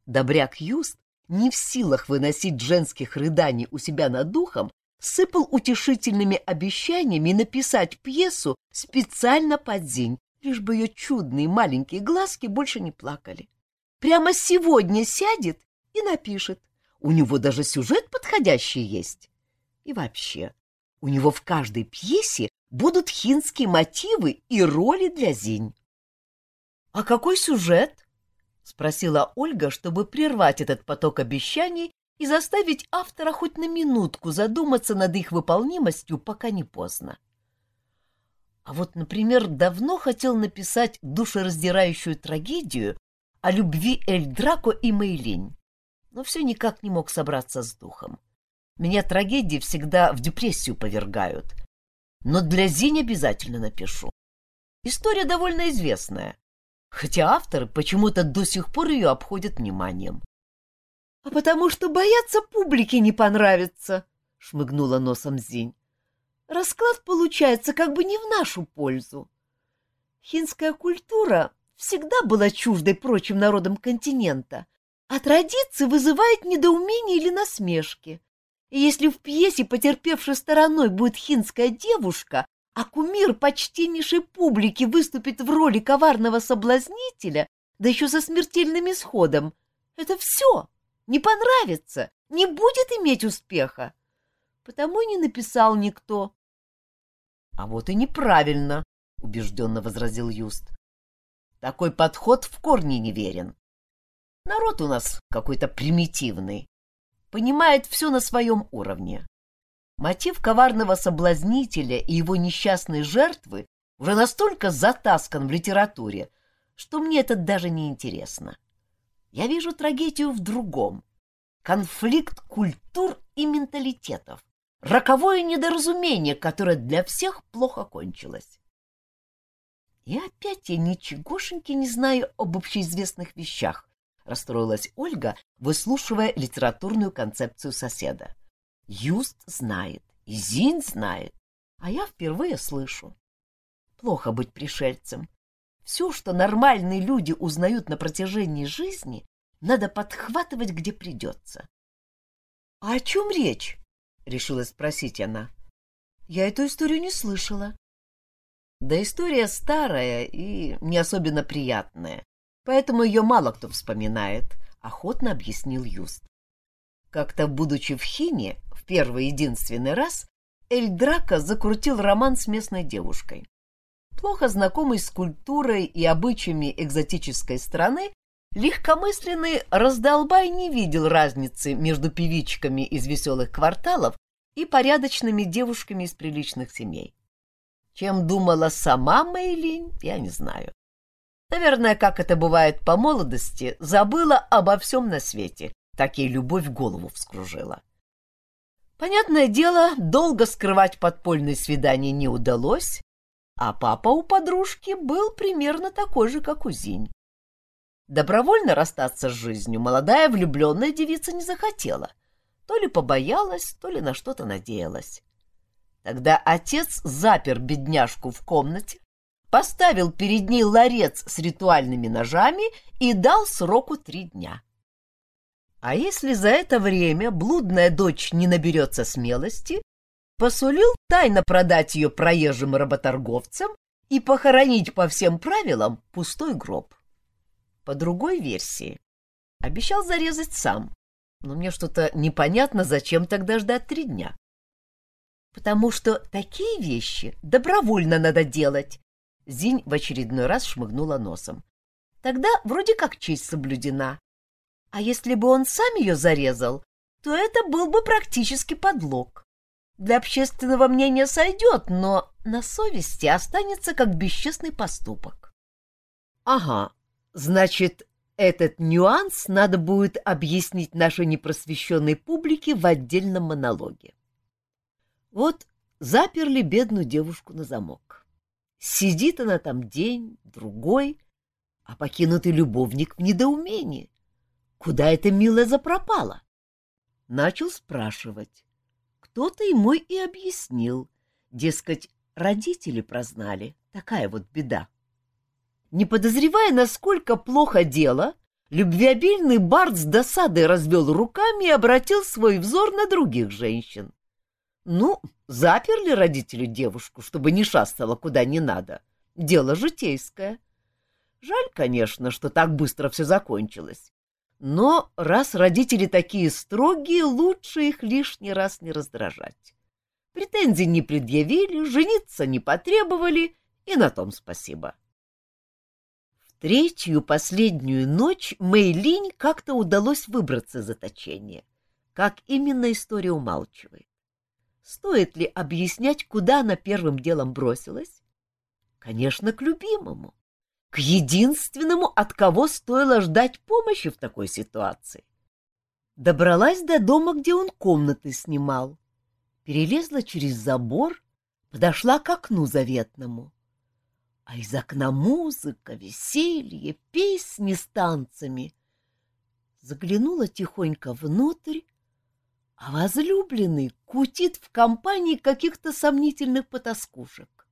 Добряк Юст, не в силах выносить женских рыданий у себя над духом, сыпал утешительными обещаниями написать пьесу специально под Зинь, лишь бы ее чудные маленькие глазки больше не плакали. Прямо сегодня сядет и напишет. У него даже сюжет подходящий есть. И вообще, У него в каждой пьесе будут хинские мотивы и роли для Зинь. — А какой сюжет? — спросила Ольга, чтобы прервать этот поток обещаний и заставить автора хоть на минутку задуматься над их выполнимостью, пока не поздно. А вот, например, давно хотел написать душераздирающую трагедию о любви Эль Драко и Мейлинь, но все никак не мог собраться с духом. Меня трагедии всегда в депрессию повергают. Но для Зинь обязательно напишу. История довольно известная, хотя авторы почему-то до сих пор ее обходят вниманием. — А потому что боятся публике не понравится, — шмыгнула носом Зинь. Расклад получается как бы не в нашу пользу. Хинская культура всегда была чуждой прочим народам континента, а традиции вызывает недоумение или насмешки. И если в пьесе потерпевшей стороной будет хинская девушка, а кумир почтеннейшей публики выступит в роли коварного соблазнителя, да еще со смертельным исходом, это все не понравится, не будет иметь успеха. Потому и не написал никто. — А вот и неправильно, — убежденно возразил Юст. — Такой подход в корне неверен. Народ у нас какой-то примитивный, понимает все на своем уровне. Мотив коварного соблазнителя и его несчастной жертвы уже настолько затаскан в литературе, что мне это даже не интересно. Я вижу трагедию в другом. Конфликт культур и менталитетов. Роковое недоразумение, которое для всех плохо кончилось. И опять я ничегошеньки не знаю об общеизвестных вещах, расстроилась Ольга, выслушивая литературную концепцию соседа. Юст знает, и Зин знает, а я впервые слышу. Плохо быть пришельцем. Все, что нормальные люди узнают на протяжении жизни, надо подхватывать, где придется. — А о чем речь? — решила спросить она. — Я эту историю не слышала. — Да история старая и не особенно приятная, поэтому ее мало кто вспоминает, — охотно объяснил Юст. Как-то, будучи в Хине, в первый единственный раз, Эль Драко закрутил роман с местной девушкой. Плохо знакомый с культурой и обычаями экзотической страны, легкомысленный раздолбай не видел разницы между певичками из веселых кварталов и порядочными девушками из приличных семей. Чем думала сама Мэйлин, я не знаю. Наверное, как это бывает по молодости, забыла обо всем на свете, так ей любовь голову вскружила. Понятное дело, долго скрывать подпольные свидания не удалось, а папа у подружки был примерно такой же, как у Зинь. Добровольно расстаться с жизнью молодая влюбленная девица не захотела. То ли побоялась, то ли на что-то надеялась. Тогда отец запер бедняжку в комнате, поставил перед ней ларец с ритуальными ножами и дал сроку три дня. А если за это время блудная дочь не наберется смелости, посулил тайно продать ее проезжим работорговцам и похоронить по всем правилам пустой гроб. По другой версии, обещал зарезать сам, но мне что-то непонятно, зачем тогда ждать три дня. Потому что такие вещи добровольно надо делать, Зинь в очередной раз шмыгнула носом. Тогда вроде как честь соблюдена. А если бы он сам ее зарезал, то это был бы практически подлог. Для общественного мнения сойдет, но на совести останется как бесчестный поступок. Ага, значит, этот нюанс надо будет объяснить нашей непросвещенной публике в отдельном монологе. Вот заперли бедную девушку на замок. Сидит она там день, другой, а покинутый любовник в недоумении. Куда эта милая запропала? Начал спрашивать. Кто-то ему и объяснил. Дескать, родители прознали. Такая вот беда. Не подозревая, насколько плохо дело, любвеобильный Барт с досадой развел руками и обратил свой взор на других женщин. Ну, заперли родители девушку, чтобы не шастала куда не надо. Дело житейское. Жаль, конечно, что так быстро все закончилось. Но раз родители такие строгие, лучше их лишний раз не раздражать. Претензий не предъявили, жениться не потребовали, и на том спасибо. В третью последнюю ночь Мэйлинь как-то удалось выбраться из заточения. Как именно история умалчивает. Стоит ли объяснять, куда она первым делом бросилась? Конечно, к любимому, к единственному, от кого стоило ждать помощи в такой ситуации. Добралась до дома, где он комнаты снимал перелезла через забор, подошла к окну заветному. А из окна музыка, веселье, песни с танцами. Заглянула тихонько внутрь, а возлюбленный кутит в компании каких-то сомнительных потаскушек.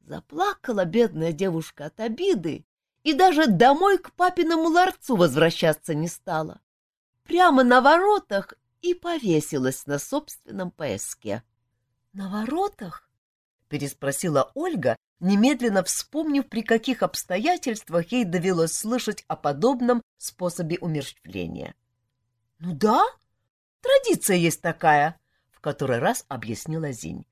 Заплакала бедная девушка от обиды и даже домой к папиному ларцу возвращаться не стала. Прямо на воротах и повесилась на собственном пояске. — На воротах? — переспросила Ольга, немедленно вспомнив, при каких обстоятельствах ей довелось слышать о подобном способе умерщвления. — Ну да, традиция есть такая, — в который раз объяснила Зинь.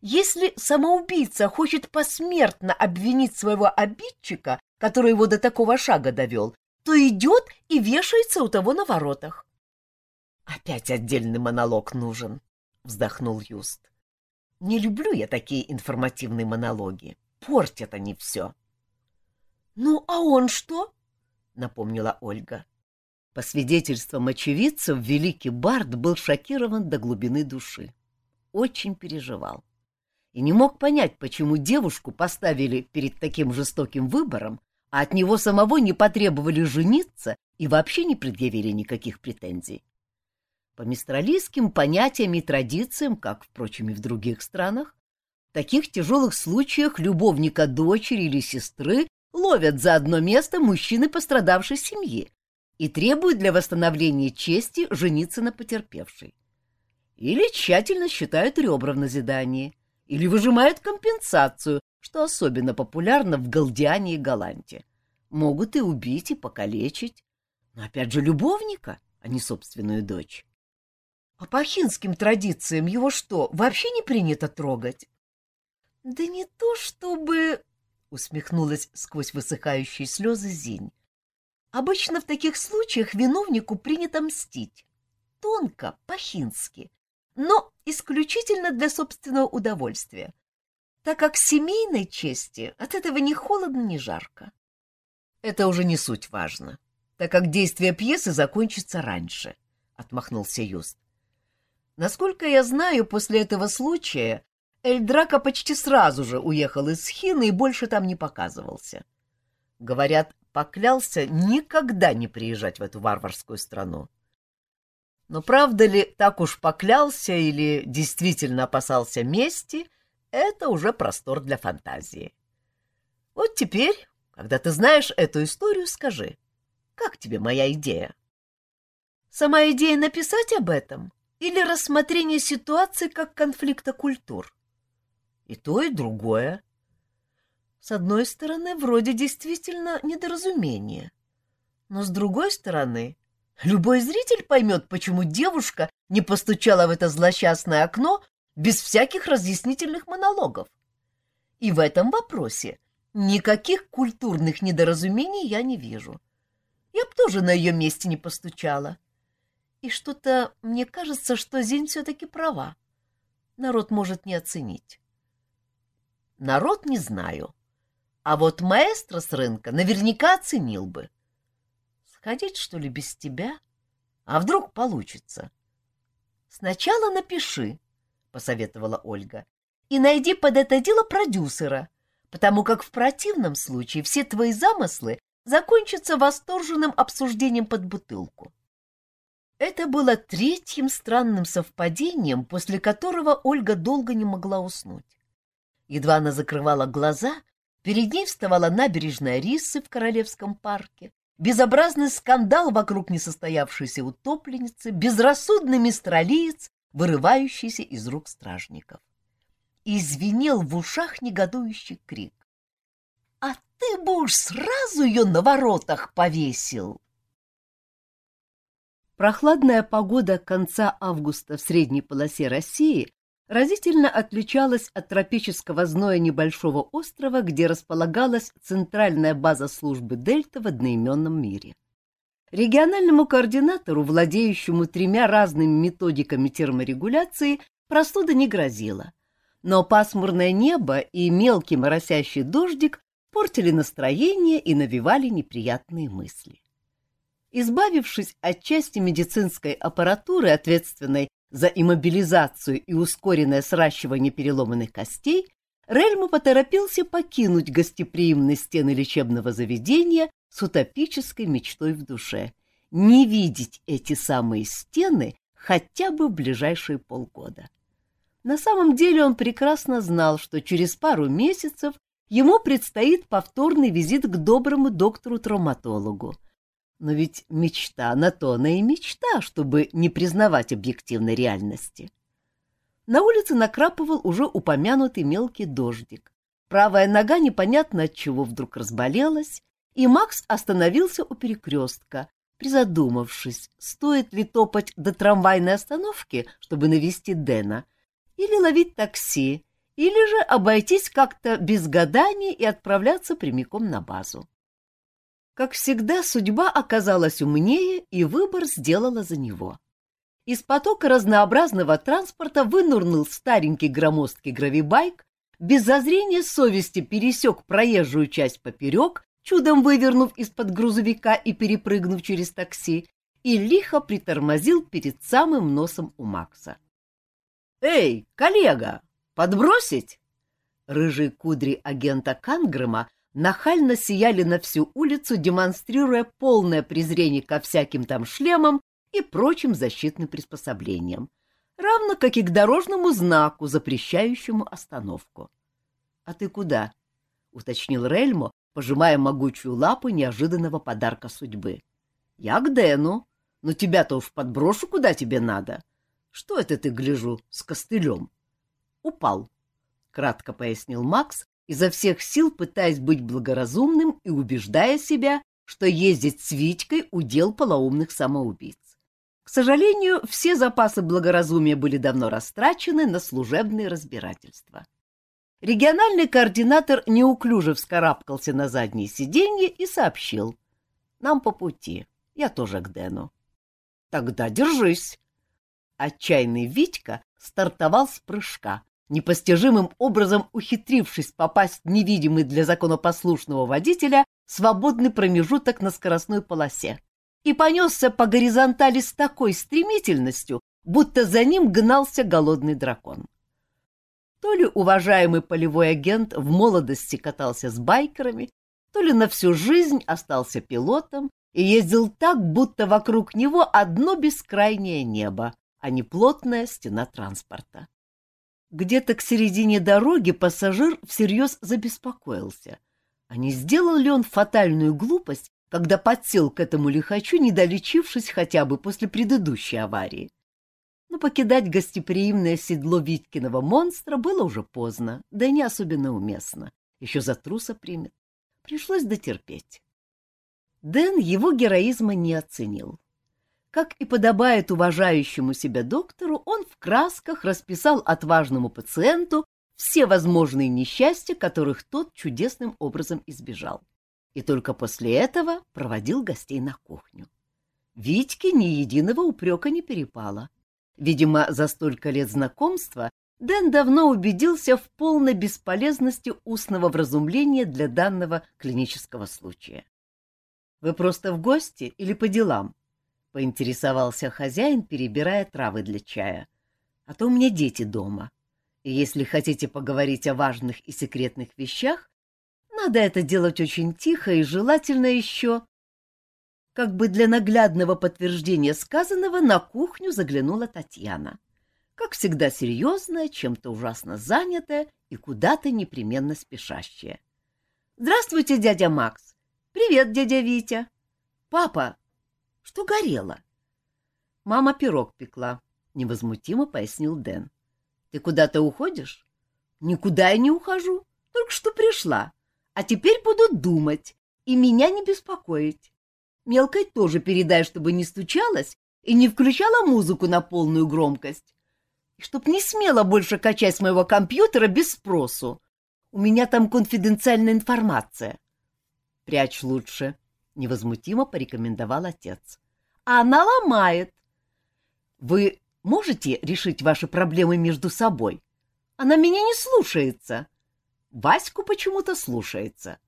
Если самоубийца хочет посмертно обвинить своего обидчика, который его до такого шага довел, то идет и вешается у того на воротах. Опять отдельный монолог нужен, вздохнул Юст. Не люблю я такие информативные монологи. Портят они все. Ну, а он что? напомнила Ольга. По свидетельствам очевидцев, великий Бард был шокирован до глубины души. Очень переживал. И не мог понять, почему девушку поставили перед таким жестоким выбором, а от него самого не потребовали жениться и вообще не предъявили никаких претензий. По мистралийским понятиям и традициям, как, впрочем, и в других странах, в таких тяжелых случаях любовника дочери или сестры ловят за одно место мужчины пострадавшей семьи и требуют для восстановления чести жениться на потерпевшей. Или тщательно считают ребра в назидании, или выжимают компенсацию, что особенно популярно в Галдиане и Галанте. Могут и убить, и покалечить, но опять же любовника, а не собственную дочь. А по хинским традициям его что, вообще не принято трогать? — Да не то чтобы... — усмехнулась сквозь высыхающие слезы Зинь. — Обычно в таких случаях виновнику принято мстить. Тонко, по-хински, но исключительно для собственного удовольствия, так как семейной чести от этого ни холодно, ни жарко. Это уже не суть важно, так как действие пьесы закончится раньше, — отмахнулся Юст. Насколько я знаю, после этого случая Эльдрака почти сразу же уехал из Хины и больше там не показывался. Говорят, поклялся никогда не приезжать в эту варварскую страну. Но правда ли так уж поклялся или действительно опасался мести, это уже простор для фантазии. Вот теперь, когда ты знаешь эту историю, скажи, как тебе моя идея? Сама идея написать об этом или рассмотрение ситуации как конфликта культур. И то, и другое. С одной стороны, вроде действительно недоразумение. Но с другой стороны, любой зритель поймет, почему девушка не постучала в это злосчастное окно без всяких разъяснительных монологов. И в этом вопросе никаких культурных недоразумений я не вижу. Я б тоже на ее месте не постучала. И что-то мне кажется, что Зинь все-таки права. Народ может не оценить. Народ не знаю. А вот маэстро с рынка наверняка оценил бы. Сходить, что ли, без тебя? А вдруг получится? Сначала напиши, — посоветовала Ольга, — и найди под это дело продюсера, потому как в противном случае все твои замыслы закончатся восторженным обсуждением под бутылку. Это было третьим странным совпадением, после которого Ольга долго не могла уснуть. Едва она закрывала глаза, перед ней вставала набережная Рисы в Королевском парке, безобразный скандал вокруг несостоявшейся утопленницы, безрассудный мистралиец, вырывающийся из рук стражников. И звенел в ушах негодующий крик. «А ты бы уж сразу ее на воротах повесил!» Прохладная погода конца августа в средней полосе России разительно отличалась от тропического зноя небольшого острова, где располагалась центральная база службы Дельта в одноименном мире. Региональному координатору, владеющему тремя разными методиками терморегуляции, простуда не грозила, но пасмурное небо и мелкий моросящий дождик портили настроение и навевали неприятные мысли. Избавившись от части медицинской аппаратуры, ответственной за иммобилизацию и ускоренное сращивание переломанных костей, Рельмо поторопился покинуть гостеприимные стены лечебного заведения с утопической мечтой в душе — не видеть эти самые стены хотя бы в ближайшие полгода. На самом деле он прекрасно знал, что через пару месяцев ему предстоит повторный визит к доброму доктору-травматологу, но ведь мечта на то она и мечта, чтобы не признавать объективной реальности. На улице накрапывал уже упомянутый мелкий дождик. Правая нога непонятно от чего вдруг разболелась, и Макс остановился у перекрестка, призадумавшись, стоит ли топать до трамвайной остановки, чтобы навести Дэна, или ловить такси, или же обойтись как-то без гаданий и отправляться прямиком на базу. Как всегда, судьба оказалась умнее, и выбор сделала за него. Из потока разнообразного транспорта вынурнул старенький громоздкий гравибайк, без зазрения совести пересек проезжую часть поперек, чудом вывернув из-под грузовика и перепрыгнув через такси, и лихо притормозил перед самым носом у Макса. «Эй, коллега, подбросить?» Рыжие кудри агента Кангрема нахально сияли на всю улицу, демонстрируя полное презрение ко всяким там шлемам и прочим защитным приспособлениям, равно как и к дорожному знаку, запрещающему остановку. — А ты куда? — уточнил Рельмо, пожимая могучую лапу неожиданного подарка судьбы. — Я к Дэну, но тебя-то уж подброшу, куда тебе надо. Что это ты, гляжу, с костылем? — Упал, — кратко пояснил Макс, изо всех сил пытаясь быть благоразумным и убеждая себя, что ездить с Витькой — удел полоумных самоубийц. К сожалению, все запасы благоразумия были давно растрачены на служебные разбирательства. Региональный координатор неуклюже вскарабкался на заднее сиденье и сообщил. «Нам по пути. Я тоже к Дэну». «Тогда держись». Отчаянный Витька стартовал с прыжка, непостижимым образом ухитрившись попасть в невидимый для законопослушного водителя свободный промежуток на скоростной полосе, и понесся по горизонтали с такой стремительностью, будто за ним гнался голодный дракон. То ли уважаемый полевой агент в молодости катался с байкерами, то ли на всю жизнь остался пилотом и ездил так, будто вокруг него одно бескрайнее небо, а не плотная стена транспорта. Где-то к середине дороги пассажир всерьез забеспокоился. А не сделал ли он фатальную глупость, когда подсел к этому лихачу, не долечившись хотя бы после предыдущей аварии? Но покидать гостеприимное седло Виткиного монстра было уже поздно, да и не особенно уместно. Еще за труса примет. Пришлось дотерпеть. Дэн его героизма не оценил. Как и подобает уважающему себя доктору, он в красках расписал отважному пациенту все возможные несчастья, которых тот чудесным образом избежал. И только после этого проводил гостей на кухню. Витьке ни единого упрека не перепало. Видимо, за столько лет знакомства Дэн давно убедился в полной бесполезности устного вразумления для данного клинического случая. «Вы просто в гости или по делам?» Поинтересовался хозяин, перебирая травы для чая. А то у меня дети дома. И если хотите поговорить о важных и секретных вещах, надо это делать очень тихо и желательно еще... Как бы для наглядного подтверждения сказанного на кухню заглянула Татьяна. Как всегда серьезная, чем-то ужасно занятая и куда-то непременно спешащая. «Здравствуйте, дядя Макс!» «Привет, дядя Витя!» «Папа, что горело? Мама пирог пекла, невозмутимо пояснил Дэн. Ты куда-то уходишь? Никуда я не ухожу, только что пришла. А теперь буду думать и меня не беспокоить. Мелкой тоже передай, чтобы не стучалась и не включала музыку на полную громкость. И чтоб не смело больше качать с моего компьютера без спросу. У меня там конфиденциальная информация. — Прячь лучше, — невозмутимо порекомендовал отец. — Она ломает. — Вы можете решить ваши проблемы между собой? Она меня не слушается. Ваську почему-то слушается.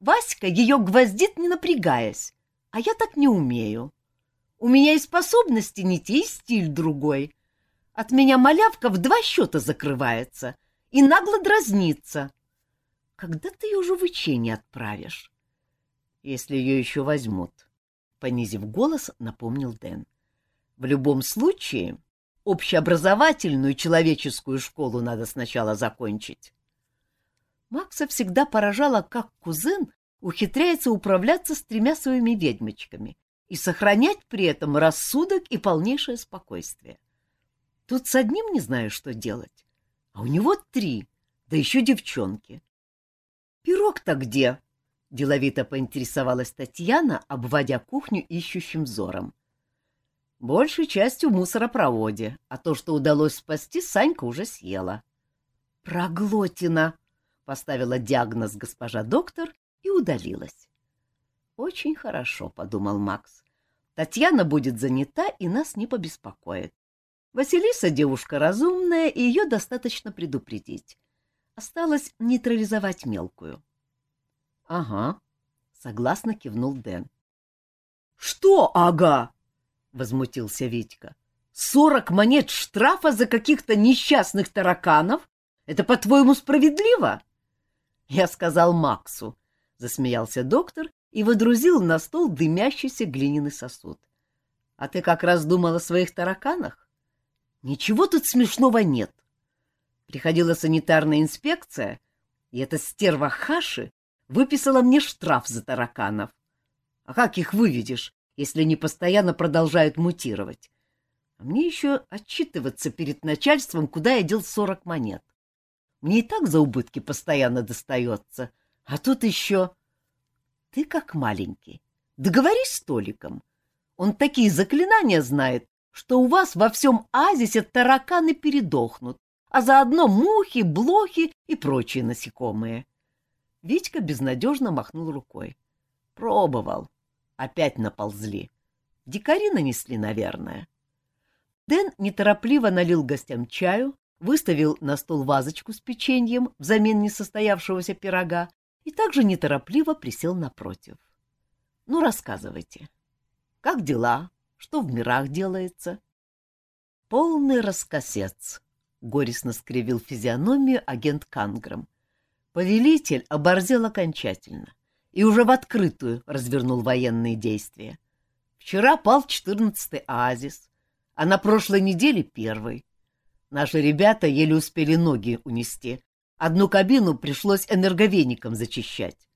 Васька ее гвоздит, не напрягаясь, а я так не умею. У меня и способности не те, и стиль другой. От меня малявка в два счета закрывается и нагло дразнится. Когда ты ее уже в учение отправишь? Если ее еще возьмут, — понизив голос, напомнил Дэн. В любом случае, общеобразовательную человеческую школу надо сначала закончить. Макса всегда поражало, как кузен ухитряется управляться с тремя своими ведьмочками и сохранять при этом рассудок и полнейшее спокойствие. Тут с одним не знаю, что делать, а у него три, да еще девчонки. «Пирог-то где?» — деловито поинтересовалась Татьяна, обводя кухню ищущим взором. Большей частью мусоропроводе, а то, что удалось спасти, Санька уже съела. «Проглотина!» — поставила диагноз госпожа доктор и удалилась. «Очень хорошо», — подумал Макс. «Татьяна будет занята и нас не побеспокоит. Василиса девушка разумная, и ее достаточно предупредить. Осталось нейтрализовать мелкую». «Ага», — согласно кивнул Дэн. «Что ага?» — возмутился Витька. «Сорок монет штрафа за каких-то несчастных тараканов? Это, по-твоему, справедливо?» «Я сказал Максу», — засмеялся доктор и водрузил на стол дымящийся глиняный сосуд. «А ты как раз думал о своих тараканах?» «Ничего тут смешного нет. Приходила санитарная инспекция, и эта стерва Хаши выписала мне штраф за тараканов. А как их выведешь, если они постоянно продолжают мутировать? А мне еще отчитываться перед начальством, куда я дел сорок монет. Мне и так за убытки постоянно достается, а тут еще... Ты как маленький. Договорись с Толиком. Он такие заклинания знает, что у вас во всем Азисе тараканы передохнут, а заодно мухи, блохи и прочие насекомые. Витька безнадежно махнул рукой. Пробовал. Опять наползли. Дикари нанесли, наверное. Дэн неторопливо налил гостям чаю, выставил на стол вазочку с печеньем взамен несостоявшегося пирога и также неторопливо присел напротив. — Ну, рассказывайте. Как дела? Что в мирах делается? — Полный раскосец, — горестно скривил физиономию агент Канграм. Повелитель оборзел окончательно и уже в открытую развернул военные действия. Вчера пал четырнадцатый оазис, а на прошлой неделе первый. Наши ребята еле успели ноги унести, Одну кабину пришлось энерговеником зачищать.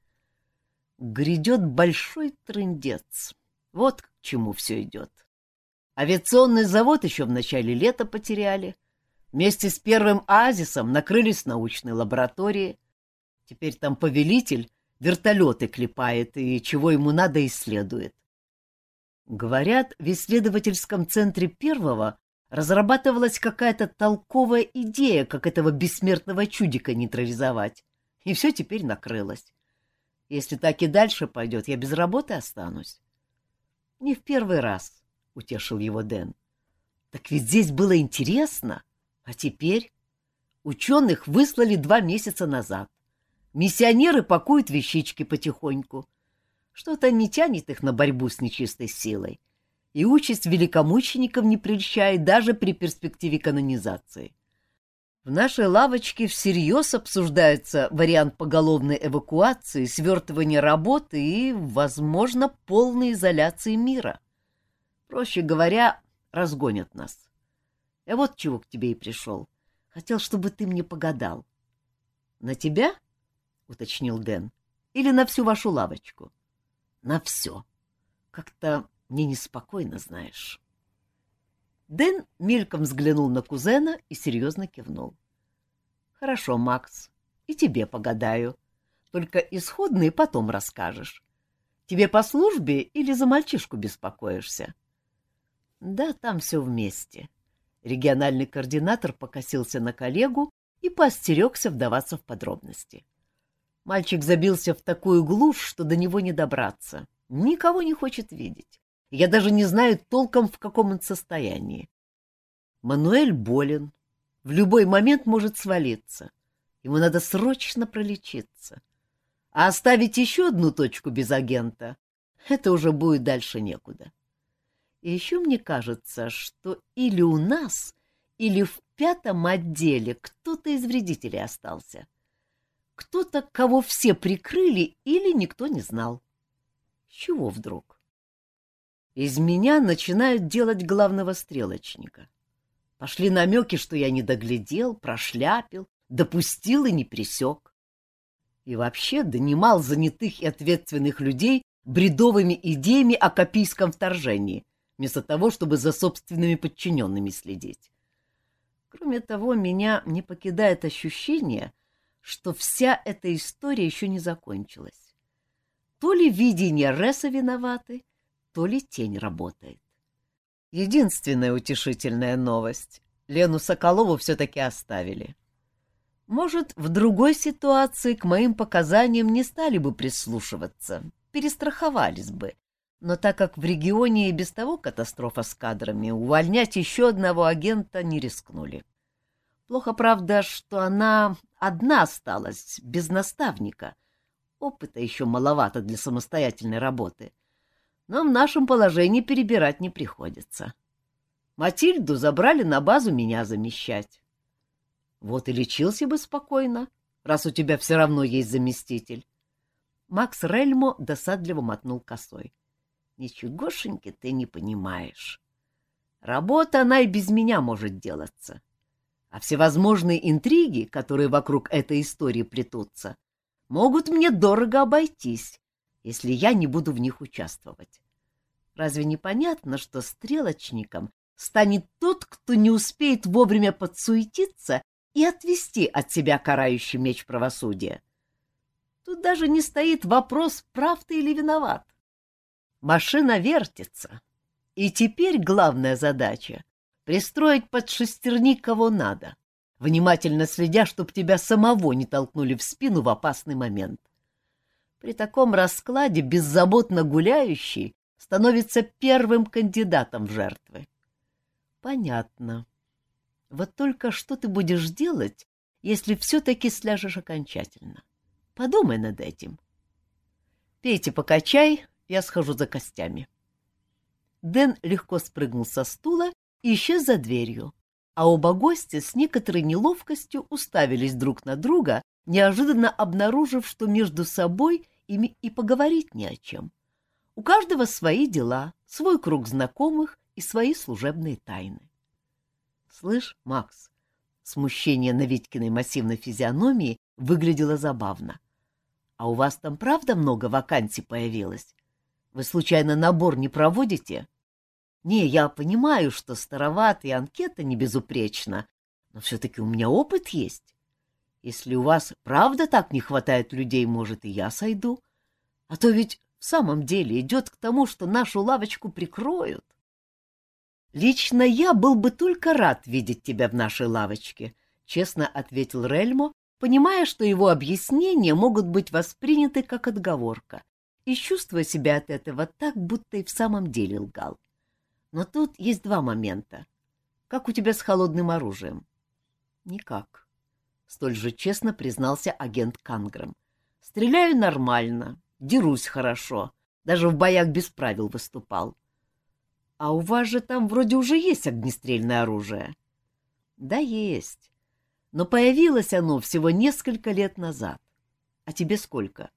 Грядет большой трындец. Вот к чему все идет. Авиационный завод еще в начале лета потеряли. Вместе с первым оазисом накрылись научные лаборатории. Теперь там повелитель вертолеты клепает и чего ему надо исследует. Говорят, в исследовательском центре первого разрабатывалась какая-то толковая идея, как этого бессмертного чудика нейтрализовать. И все теперь накрылось. Если так и дальше пойдет, я без работы останусь. — Не в первый раз, — утешил его Дэн. — Так ведь здесь было интересно. А теперь? Ученых выслали два месяца назад. Миссионеры пакуют вещички потихоньку. Что-то не тянет их на борьбу с нечистой силой. — и участь великомучеников не прельщает даже при перспективе канонизации. В нашей лавочке всерьез обсуждается вариант поголовной эвакуации, свертывания работы и, возможно, полной изоляции мира. Проще говоря, разгонят нас. Я вот чего к тебе и пришел. Хотел, чтобы ты мне погадал. — На тебя? — уточнил Дэн. — Или на всю вашу лавочку? — На все. Как-то мне неспокойно, знаешь. Дэн мельком взглянул на кузена и серьезно кивнул. — Хорошо, Макс, и тебе погадаю. Только исходные потом расскажешь. Тебе по службе или за мальчишку беспокоишься? — Да, там все вместе. Региональный координатор покосился на коллегу и поостерегся вдаваться в подробности. Мальчик забился в такую глушь, что до него не добраться. Никого не хочет видеть. Я даже не знаю толком, в каком он состоянии. Мануэль болен. В любой момент может свалиться. Ему надо срочно пролечиться. А оставить еще одну точку без агента — это уже будет дальше некуда. И еще мне кажется, что или у нас, или в пятом отделе кто-то из вредителей остался. Кто-то, кого все прикрыли или никто не знал. чего вдруг? Из меня начинают делать главного стрелочника. Пошли намеки, что я не доглядел, прошляпил, допустил и не присек. И вообще донимал занятых и ответственных людей бредовыми идеями о копийском вторжении, вместо того, чтобы за собственными подчиненными следить. Кроме того, меня не покидает ощущение, что вся эта история еще не закончилась. То ли видение Реса виноваты, то ли тень работает. Единственная утешительная новость — Лену Соколову все-таки оставили. Может, в другой ситуации к моим показаниям не стали бы прислушиваться, перестраховались бы. Но так как в регионе и без того катастрофа с кадрами, увольнять еще одного агента не рискнули. Плохо, правда, что она одна осталась, без наставника. Опыта еще маловато для самостоятельной работы но в нашем положении перебирать не приходится. Матильду забрали на базу меня замещать. Вот и лечился бы спокойно, раз у тебя все равно есть заместитель. Макс Рельмо досадливо мотнул косой. Ничегошеньки ты не понимаешь. Работа она и без меня может делаться. А всевозможные интриги, которые вокруг этой истории плетутся, могут мне дорого обойтись, если я не буду в них участвовать. Разве не понятно, что стрелочником станет тот, кто не успеет вовремя подсуетиться и отвести от себя карающий меч правосудия? Тут даже не стоит вопрос, прав ты или виноват. Машина вертится, и теперь главная задача — пристроить под шестерни кого надо, внимательно следя, чтоб тебя самого не толкнули в спину в опасный момент. При таком раскладе беззаботно гуляющий становится первым кандидатом в жертвы. Понятно. Вот только что ты будешь делать, если все-таки сляжешь окончательно? Подумай над этим. Пейте пока чай, я схожу за костями. Дэн легко спрыгнул со стула и исчез за дверью, а оба гостя с некоторой неловкостью уставились друг на друга, неожиданно обнаружив, что между собой ими и поговорить не о чем. У каждого свои дела, свой круг знакомых и свои служебные тайны. Слышь, Макс, смущение на Витькиной массивной физиономии выглядело забавно. А у вас там правда много вакансий появилось? Вы случайно набор не проводите? Не, я понимаю, что староватая анкета не безупречна, но все-таки у меня опыт есть. Если у вас правда так не хватает людей, может, и я сойду. А то ведь в самом деле идет к тому, что нашу лавочку прикроют. Лично я был бы только рад видеть тебя в нашей лавочке, честно ответил Рельмо, понимая, что его объяснения могут быть восприняты как отговорка, и чувствуя себя от этого так, будто и в самом деле лгал. Но тут есть два момента. Как у тебя с холодным оружием? Никак. Столь же честно признался агент Канграм. Стреляю нормально, дерусь хорошо, даже в боях без правил выступал. А у вас же там вроде уже есть огнестрельное оружие. Да, есть. Но появилось оно всего несколько лет назад. А тебе сколько?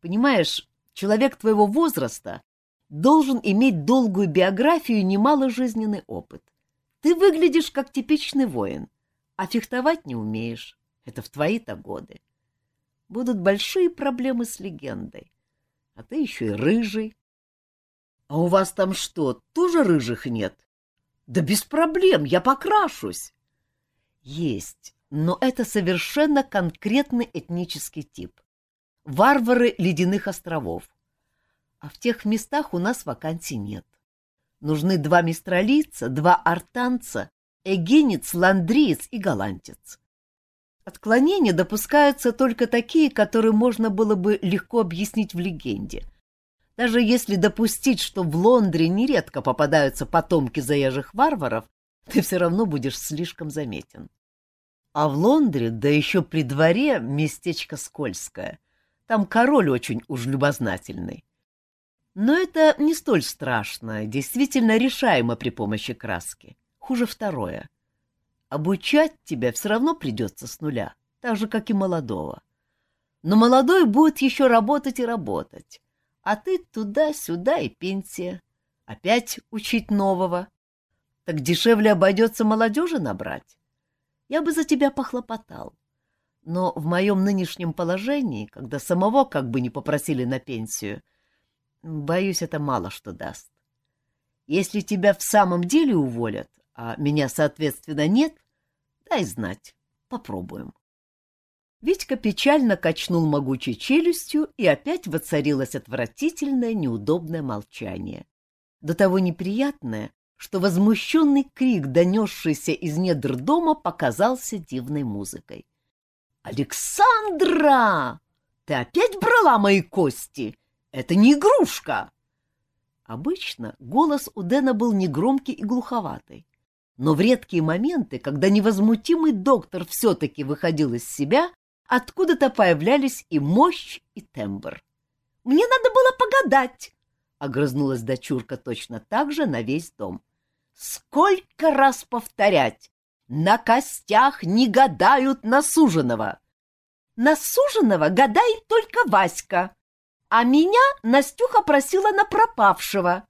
Понимаешь, человек твоего возраста должен иметь долгую биографию и немало жизненный опыт. Ты выглядишь как типичный воин, а фехтовать не умеешь. Это в твои-то годы. Будут большие проблемы с легендой а ты еще и рыжий. — А у вас там что, тоже рыжих нет? — Да без проблем, я покрашусь. — Есть, но это совершенно конкретный этнический тип. Варвары ледяных островов. А в тех местах у нас вакансий нет. Нужны два мистралийца, два артанца эгинец, ландриец и голландец. Отклонения допускаются только такие, которые можно было бы легко объяснить в легенде. Даже если допустить, что в Лондре нередко попадаются потомки заезжих варваров, ты все равно будешь слишком заметен. А в Лондре, да еще при дворе, местечко скользкое. Там король очень уж любознательный. Но это не столь страшно, действительно решаемо при помощи краски. Хуже второе. Обучать тебя все равно придется с нуля, так же, как и молодого. Но молодой будет еще работать и работать, а ты туда-сюда и пенсия. Опять учить нового. Так дешевле обойдется молодежи набрать. Я бы за тебя похлопотал. Но в моем нынешнем положении, когда самого как бы не попросили на пенсию, боюсь, это мало что даст. Если тебя в самом деле уволят, а меня, соответственно, нет, дай знать, попробуем. Витька печально качнул могучей челюстью, и опять воцарилось отвратительное, неудобное молчание. До того неприятное, что возмущенный крик, донесшийся из недр дома, показался дивной музыкой. «Александра! Ты опять брала мои кости? Это не игрушка!» Обычно голос у Дэна был негромкий и глуховатый. Но в редкие моменты, когда невозмутимый доктор все-таки выходил из себя, откуда-то появлялись и мощь, и тембр. «Мне надо было погадать!» — огрызнулась дочурка точно так же на весь дом. «Сколько раз повторять! На костях не гадают на суженого!» «На суженого гадает только Васька, а меня Настюха просила на пропавшего.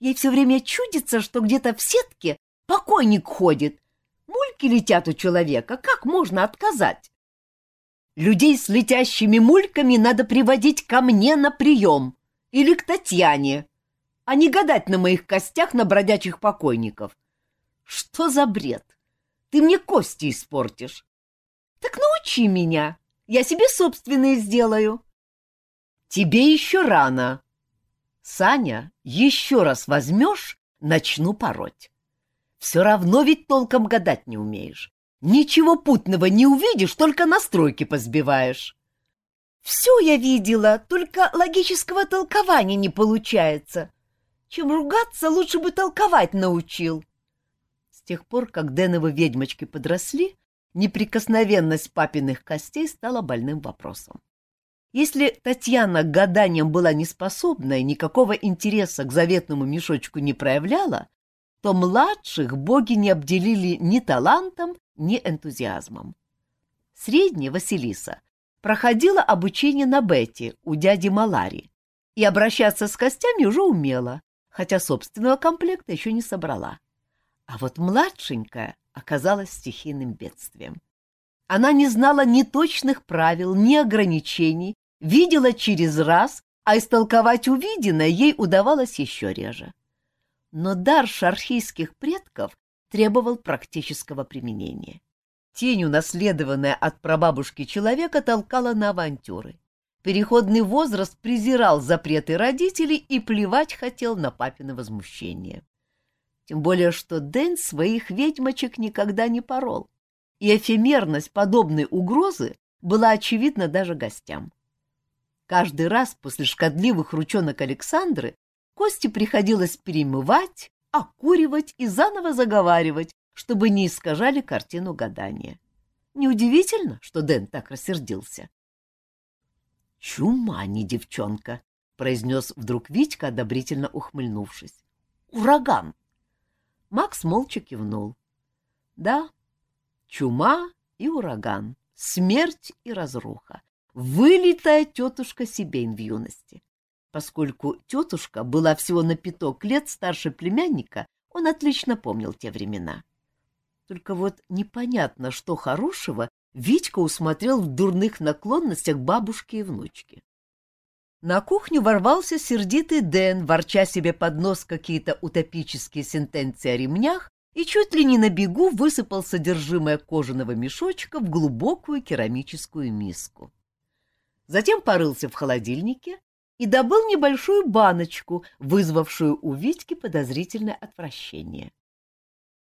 Ей все время чудится, что где-то в сетке Покойник ходит. Мульки летят у человека. Как можно отказать? Людей с летящими мульками надо приводить ко мне на прием. Или к Татьяне. А не гадать на моих костях на бродячих покойников. Что за бред? Ты мне кости испортишь. Так научи меня. Я себе собственные сделаю. Тебе еще рано. Саня, еще раз возьмешь, начну пороть. Все равно ведь толком гадать не умеешь. Ничего путного не увидишь, только настройки позбиваешь. Все я видела, только логического толкования не получается. Чем ругаться, лучше бы толковать научил. С тех пор, как Деновы ведьмочки подросли, неприкосновенность папиных костей стала больным вопросом. Если Татьяна к гаданиям была неспособна и никакого интереса к заветному мешочку не проявляла, то младших боги не обделили ни талантом, ни энтузиазмом. Средняя Василиса проходила обучение на Бете у дяди Малари и обращаться с костями уже умела, хотя собственного комплекта еще не собрала. А вот младшенькая оказалась стихийным бедствием. Она не знала ни точных правил, ни ограничений, видела через раз, а истолковать увиденное ей удавалось еще реже но дар шархийских предков требовал практического применения. Тень, унаследованная от прабабушки человека, толкала на авантюры. Переходный возраст презирал запреты родителей и плевать хотел на папины возмущение. Тем более, что Дэн своих ведьмочек никогда не порол, и эфемерность подобной угрозы была очевидна даже гостям. Каждый раз после шкодливых ручонок Александры Кости приходилось перемывать, окуривать и заново заговаривать, чтобы не искажали картину гадания. Неудивительно, что Дэн так рассердился. «Чума, не девчонка!» — произнес вдруг Витька, одобрительно ухмыльнувшись. «Ураган!» Макс молча кивнул. «Да, чума и ураган, смерть и разруха, вылитая тетушка Сибейн в юности. Поскольку тетушка была всего на пяток лет старше племянника, он отлично помнил те времена. Только вот непонятно, что хорошего Витька усмотрел в дурных наклонностях бабушки и внучки. На кухню ворвался сердитый Дэн, ворча себе под нос какие-то утопические сентенции о ремнях, и чуть ли не на бегу высыпал содержимое кожаного мешочка в глубокую керамическую миску. Затем порылся в холодильнике и добыл небольшую баночку, вызвавшую у Витьки подозрительное отвращение.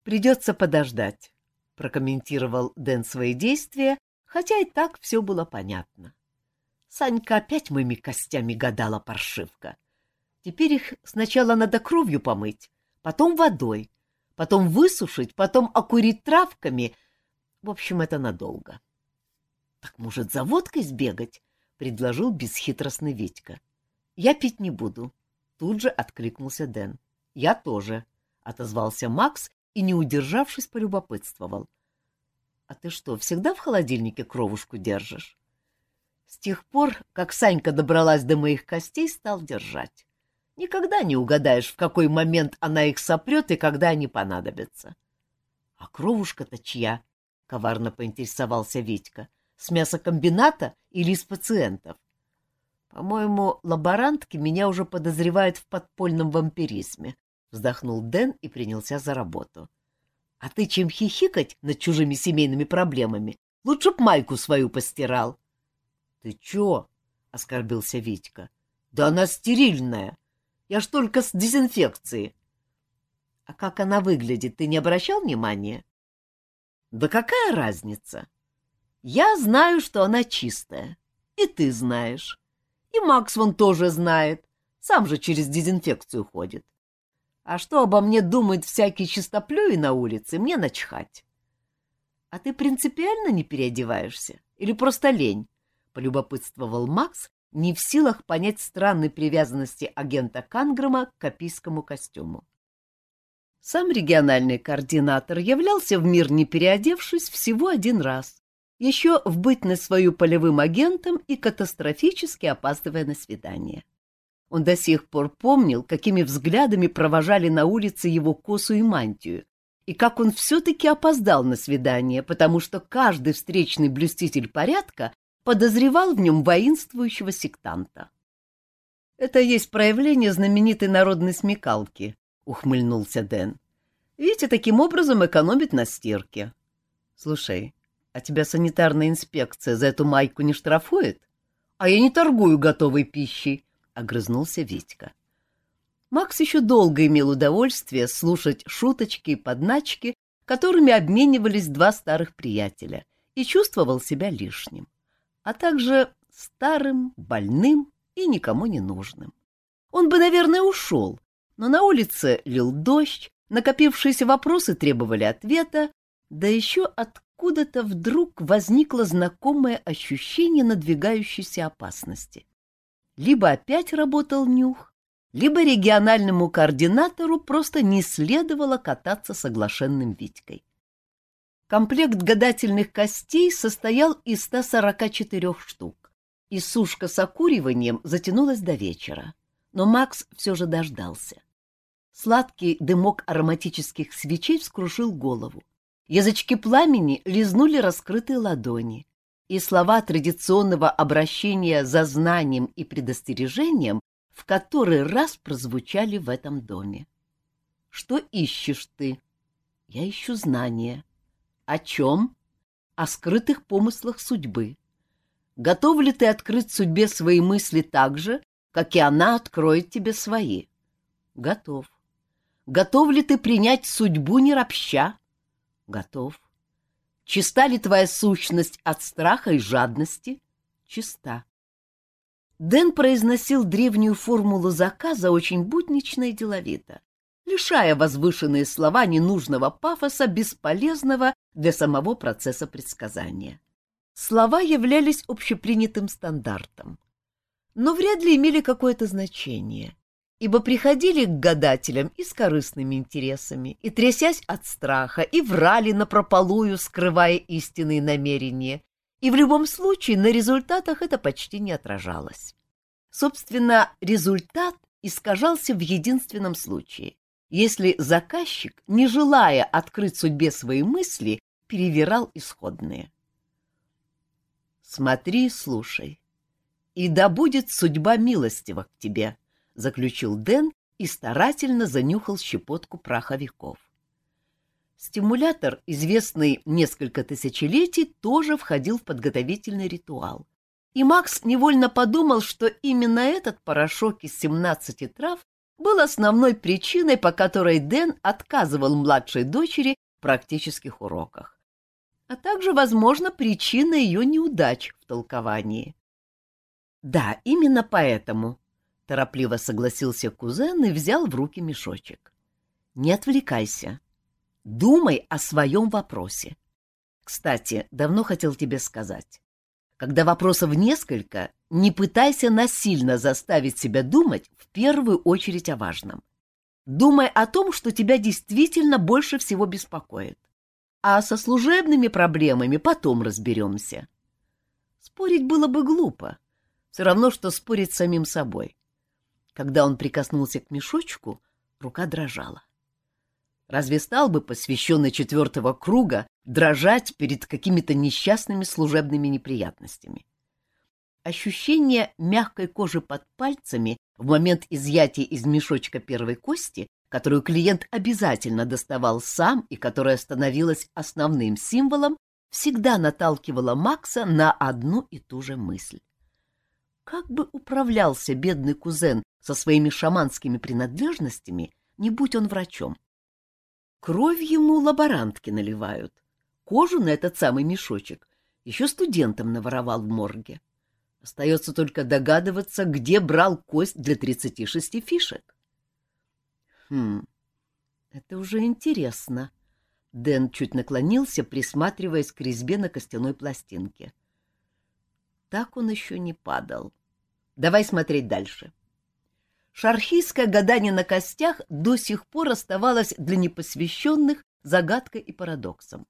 Придется подождать, прокомментировал Дэн свои действия, хотя и так все было понятно. Санька опять моими костями гадала паршивка. Теперь их сначала надо кровью помыть, потом водой, потом высушить, потом окурить травками. В общем, это надолго. — Так, может, за водкой сбегать? — предложил бесхитростный Витька. — Я пить не буду. Тут же откликнулся Дэн. — Я тоже, — отозвался Макс и, не удержавшись, полюбопытствовал. — А ты что, всегда в холодильнике кровушку держишь? С тех пор, как Санька добралась до моих костей, стал держать. Никогда не угадаешь, в какой момент она их сопрет и когда они понадобятся. — А кровушка-то чья? — коварно поинтересовался Витька. — С мясокомбината или из пациентов? — По-моему, лаборантки меня уже подозревают в подпольном вампиризме, — вздохнул Дэн и принялся за работу. — А ты чем хихикать над чужими семейными проблемами? Лучше б майку свою постирал. — Ты чё? — оскорбился Витька. — Да она стерильная. Я ж только с дезинфекции. — А как она выглядит, ты не обращал внимания? — Да какая разница? Я знаю, что она чистая. И ты знаешь. И Макс вон тоже знает. Сам же через дезинфекцию ходит. А что обо мне думает всякий чистоплюй на улице, мне начхать. А ты принципиально не переодеваешься? Или просто лень? — полюбопытствовал Макс, не в силах понять странной привязанности агента Канграма к копийскому костюму. Сам региональный координатор являлся в мир не переодевшись всего один раз, еще в бытность свою полевым агентом и катастрофически опаздывая на свидание. Он до сих пор помнил, какими взглядами провожали на улице его косу и мантию, и как он все-таки опоздал на свидание, потому что каждый встречный блюститель порядка подозревал в нем воинствующего сектанта. «Это есть проявление знаменитой народной смекалки», — ухмыльнулся Дэн. «Витя таким образом экономит на стирке». «Слушай, а тебя санитарная инспекция за эту майку не штрафует?» «А я не торгую готовой пищей», — огрызнулся Витька. Макс еще долго имел удовольствие слушать шуточки и подначки, которыми обменивались два старых приятеля, и чувствовал себя лишним а также старым, больным и никому не нужным. Он бы, наверное, ушел, но на улице лил дождь, накопившиеся вопросы требовали ответа, да еще откуда-то вдруг возникло знакомое ощущение надвигающейся опасности. Либо опять работал нюх, либо региональному координатору просто не следовало кататься с оглашенным Витькой. Комплект гадательных костей состоял из 144 штук, и сушка с окуриванием затянулась до вечера. Но Макс все же дождался. Сладкий дымок ароматических свечей вскрушил голову. Язычки пламени лизнули раскрытые ладони, и слова традиционного обращения за знанием и предостережением в который раз прозвучали в этом доме. «Что ищешь ты?» «Я ищу знания», о чем? О скрытых помыслах судьбы. Готов ли ты открыть судьбе свои мысли так же, как и она откроет тебе свои? Готов. Готов ли ты принять судьбу не ропща? Готов. Чиста ли твоя сущность от страха и жадности? Чиста. Дэн произносил древнюю формулу заказа очень буднично и деловито лишая возвышенные слова ненужного пафоса, бесполезного для самого процесса предсказания. Слова являлись общепринятым стандартом, но вряд ли имели какое-то значение, ибо приходили к гадателям и с корыстными интересами, и трясясь от страха, и врали напропалую, скрывая истинные намерения, и в любом случае на результатах это почти не отражалось. Собственно, результат искажался в единственном случае, если заказчик, не желая открыть судьбе свои мысли, перевирал исходные. «Смотри, слушай, и да будет судьба милостива к тебе», — заключил Дэн и старательно занюхал щепотку праховиков. Стимулятор, известный несколько тысячелетий, тоже входил в подготовительный ритуал. И Макс невольно подумал, что именно этот порошок из 17 трав был основной причиной, по которой Дэн отказывал младшей дочери в практических уроках, а также, возможно, причиной ее неудач в толковании. Да, именно поэтому, — торопливо согласился кузен и взял в руки мешочек. Не отвлекайся. Думай о своем вопросе. Кстати, давно хотел тебе сказать. Когда вопросов несколько, не пытайся насильно заставить себя думать в первую очередь о важном. Думай о том, что тебя действительно больше всего беспокоит. А со служебными проблемами потом разберемся. Спорить было бы глупо. Все равно, что спорить с самим собой. Когда он прикоснулся к мешочку, рука дрожала. Разве стал бы посвященный четвертого круга дрожать перед какими-то несчастными служебными неприятностями? Ощущение мягкой кожи под пальцами в момент изъятия из мешочка первой кости, которую клиент обязательно доставал сам и которая становилась основным символом, всегда наталкивало Макса на одну и ту же мысль. Как бы управлялся бедный кузен со своими шаманскими принадлежностями, не будь он врачом? Кровь ему лаборантки наливают. Кожу на этот самый мешочек еще студентам наворовал в морге. Остается только догадываться, где брал кость для 36 фишек. Хм, это уже интересно. Дэн чуть наклонился, присматриваясь к резьбе на костяной пластинке. Так он еще не падал. Давай смотреть дальше. — Шархийское гадание на костях до сих пор оставалось для непосвященных загадкой и парадоксом.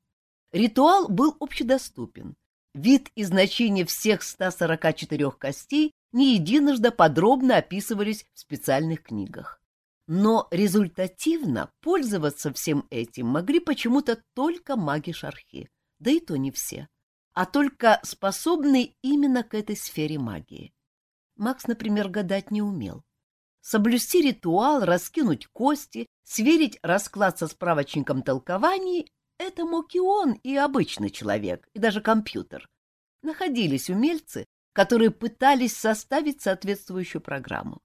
Ритуал был общедоступен. Вид и значение всех 144 костей не единожды подробно описывались в специальных книгах. Но результативно пользоваться всем этим могли почему-то только маги Шархи, да и то не все, а только способные именно к этой сфере магии. Макс, например, гадать не умел соблюсти ритуал, раскинуть кости, сверить расклад со справочником толкований — это мог и он, и обычный человек, и даже компьютер. Находились умельцы, которые пытались составить соответствующую программу.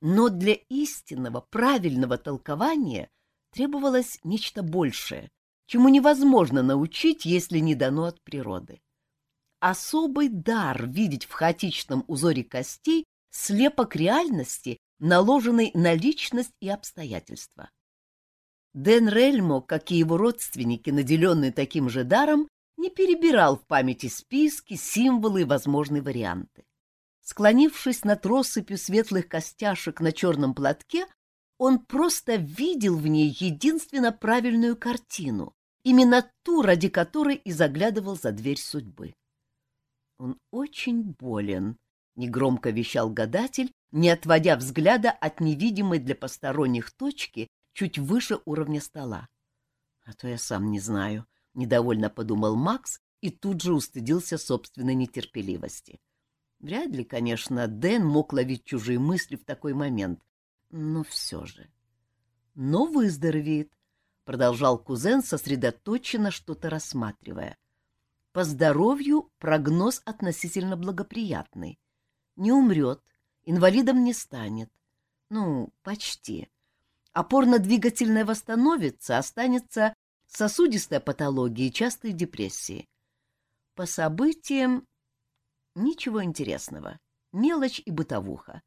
Но для истинного, правильного толкования требовалось нечто большее, чему невозможно научить, если не дано от природы. Особый дар видеть в хаотичном узоре костей слепок реальности наложенный на личность и обстоятельства. Дэн Рельмо, как и его родственники, наделенные таким же даром, не перебирал в памяти списки, символы и возможные варианты. Склонившись над россыпью светлых костяшек на черном платке, он просто видел в ней единственно правильную картину, именно ту, ради которой и заглядывал за дверь судьбы. Он очень болен, — негромко вещал гадатель, не отводя взгляда от невидимой для посторонних точки чуть выше уровня стола. «А то я сам не знаю», — недовольно подумал Макс и тут же устыдился собственной нетерпеливости. Вряд ли, конечно, Дэн мог ловить чужие мысли в такой момент, но все же. «Но выздоровеет», — продолжал кузен, сосредоточенно что-то рассматривая. «По здоровью прогноз относительно благоприятный не умрет, инвалидом не станет. Ну, почти. Опорно-двигательная восстановится, останется сосудистая патология и частые депрессии. По событиям ничего интересного. Мелочь и бытовуха.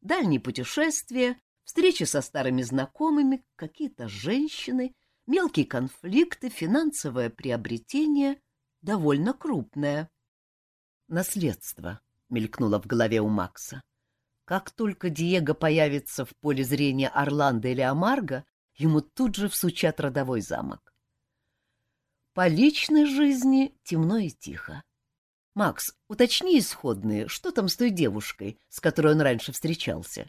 Дальние путешествия, встречи со старыми знакомыми, какие-то женщины, мелкие конфликты, финансовое приобретение довольно крупное. Наследство мелькнуло в голове у Макса. Как только Диего появится в поле зрения Орландо или Амарго, ему тут же всучат родовой замок. По личной жизни темно и тихо. «Макс, уточни исходные, что там с той девушкой, с которой он раньше встречался?»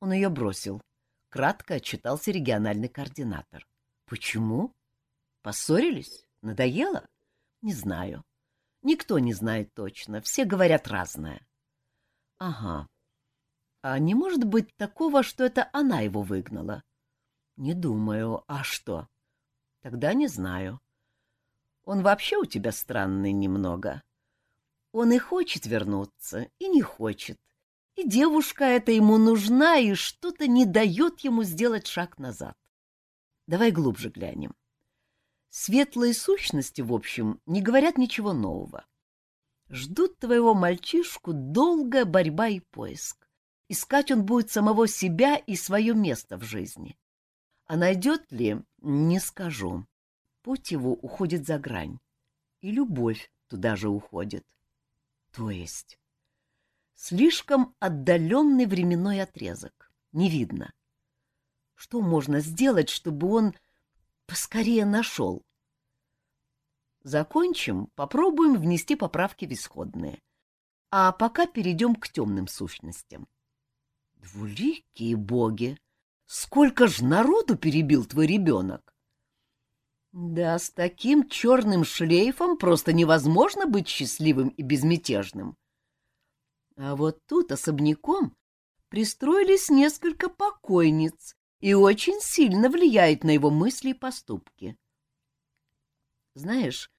Он ее бросил. Кратко отчитался региональный координатор. «Почему? Поссорились? Надоело? Не знаю. Никто не знает точно, все говорят разное. Ага. А не может быть такого, что это она его выгнала? Не думаю. А что? Тогда не знаю. Он вообще у тебя странный немного. Он и хочет вернуться, и не хочет. и девушка эта ему нужна, и что-то не дает ему сделать шаг назад. Давай глубже глянем. Светлые сущности, в общем, не говорят ничего нового. Ждут твоего мальчишку долгая борьба и поиск. Искать он будет самого себя и свое место в жизни. А найдет ли, не скажу. Путь его уходит за грань. И любовь туда же уходит. То есть слишком отдаленный временной отрезок. Не видно. Что можно сделать, чтобы он поскорее нашел. Закончим, попробуем внести поправки в исходные. А пока перейдем к темным сущностям. Двуликие боги! Сколько ж народу перебил твой ребенок! Да, с таким черным шлейфом просто невозможно быть счастливым и безмятежным. А вот тут особняком пристроились несколько покойниц, и очень сильно влияет на его мысли и поступки. Знаешь,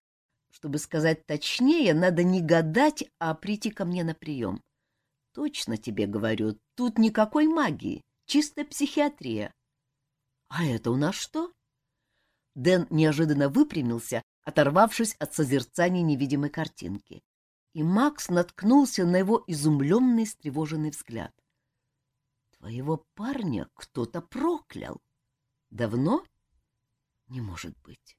чтобы сказать точнее, надо не гадать, а прийти ко мне на прием. Точно тебе говорю, тут никакой магии, чистая психиатрия. А это у нас что? Дэн неожиданно выпрямился, оторвавшись от созерцания невидимой картинки. И Макс наткнулся на его изумленный, встревоженный взгляд. Твоего парня кто-то проклял. Давно? Не может быть.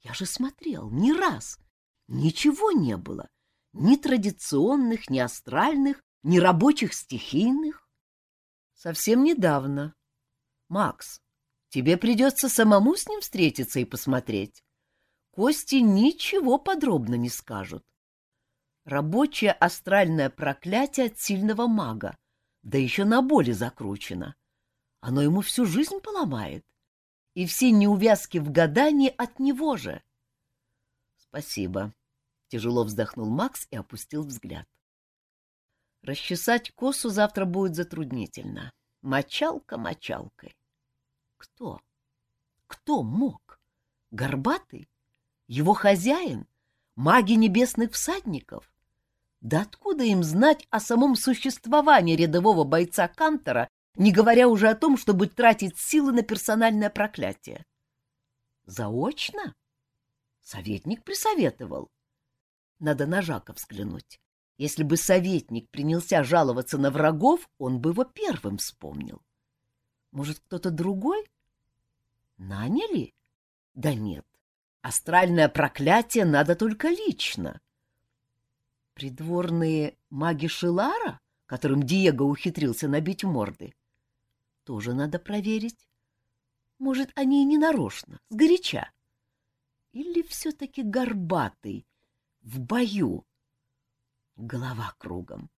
Я же смотрел не раз. Ничего не было. Ни традиционных, ни астральных, ни рабочих стихийных. Совсем недавно. Макс, тебе придется самому с ним встретиться и посмотреть. Кости ничего подробно не скажут. Рабочее астральное проклятие от сильного мага — да еще на боли закручено. Оно ему всю жизнь поломает. И все неувязки в гадании от него же. — Спасибо. Тяжело вздохнул Макс и опустил взгляд. Расчесать косу завтра будет затруднительно. Мочалка мочалкой. Кто? Кто мог? Горбатый? Его хозяин? Маги небесных всадников? Да откуда им знать о самом существовании рядового бойца Кантора, не говоря уже о том, чтобы тратить силы на персональное проклятие? Заочно? Советник присоветовал. Надо на Жака взглянуть. Если бы советник принялся жаловаться на врагов, он бы его первым вспомнил. Может, кто-то другой? Наняли? Да нет. Астральное проклятие надо только лично. Придворные маги Шилара, которым Диего ухитрился набить морды? Тоже надо проверить. Может, они и не нарочно, сгоряча. Или все-таки горбатый, в бою? Голова кругом.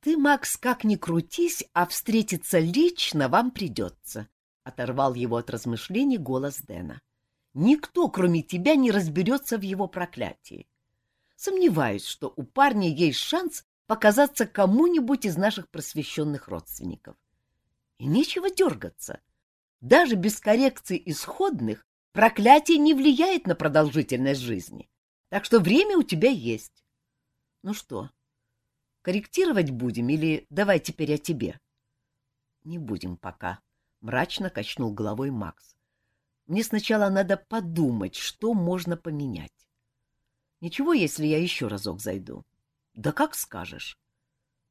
Ты, Макс, как ни крутись, а встретиться лично вам придется, — оторвал его от размышлений голос Дэна. Никто, кроме тебя, не разберется в его проклятии. Сомневаюсь, что у парня есть шанс показаться кому-нибудь из наших просвещенных родственников. И нечего дергаться. Даже без коррекции исходных проклятие не влияет на продолжительность жизни. Так что время у тебя есть. Ну что, корректировать будем или давай теперь о тебе? Не будем пока, — мрачно качнул головой Макс. Мне сначала надо подумать, что можно поменять. Ничего, если я еще разок зайду? Да как скажешь.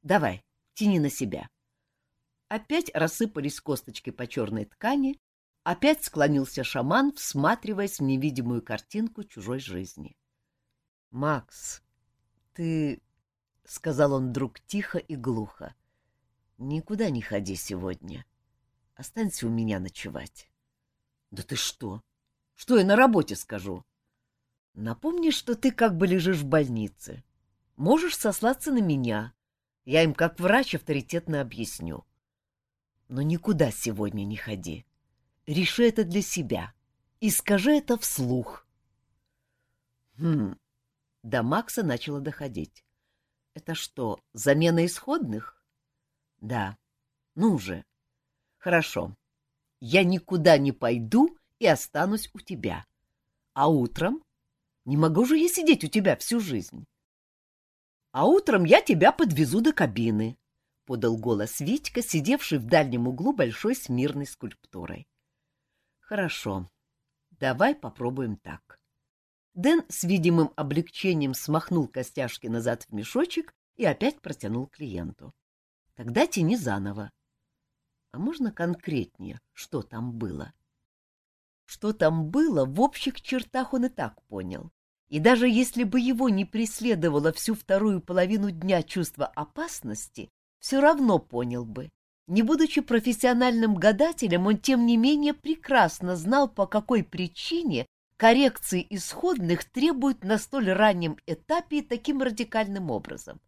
Давай, тяни на себя. Опять рассыпались косточки по черной ткани, опять склонился шаман, всматриваясь в невидимую картинку чужой жизни. — Макс, ты... — сказал он вдруг тихо и глухо. — Никуда не ходи сегодня. Останься у меня ночевать. — Да ты что? Что я на работе скажу? — Напомни, что ты как бы лежишь в больнице. Можешь сослаться на меня. Я им как врач авторитетно объясню. Но никуда сегодня не ходи. Реши это для себя и скажи это вслух. Хм, до Макса начало доходить. Это что, замена исходных? Да. Ну же. Хорошо. Я никуда не пойду и останусь у тебя. А утром не могу же я сидеть у тебя всю жизнь. А утром я тебя подвезу до кабины. подал голос Витька, сидевший в дальнем углу большой смирной скульптурой. Хорошо, давай попробуем так. Дэн с видимым облегчением смахнул костяшки назад в мешочек и опять протянул клиенту. Тогда тяни заново. А можно конкретнее, что там было? Что там было, в общих чертах он и так понял. И даже если бы его не преследовало всю вторую половину дня чувство опасности, все равно понял бы. Не будучи профессиональным гадателем, он, тем не менее, прекрасно знал, по какой причине коррекции исходных требуют на столь раннем этапе и таким радикальным образом.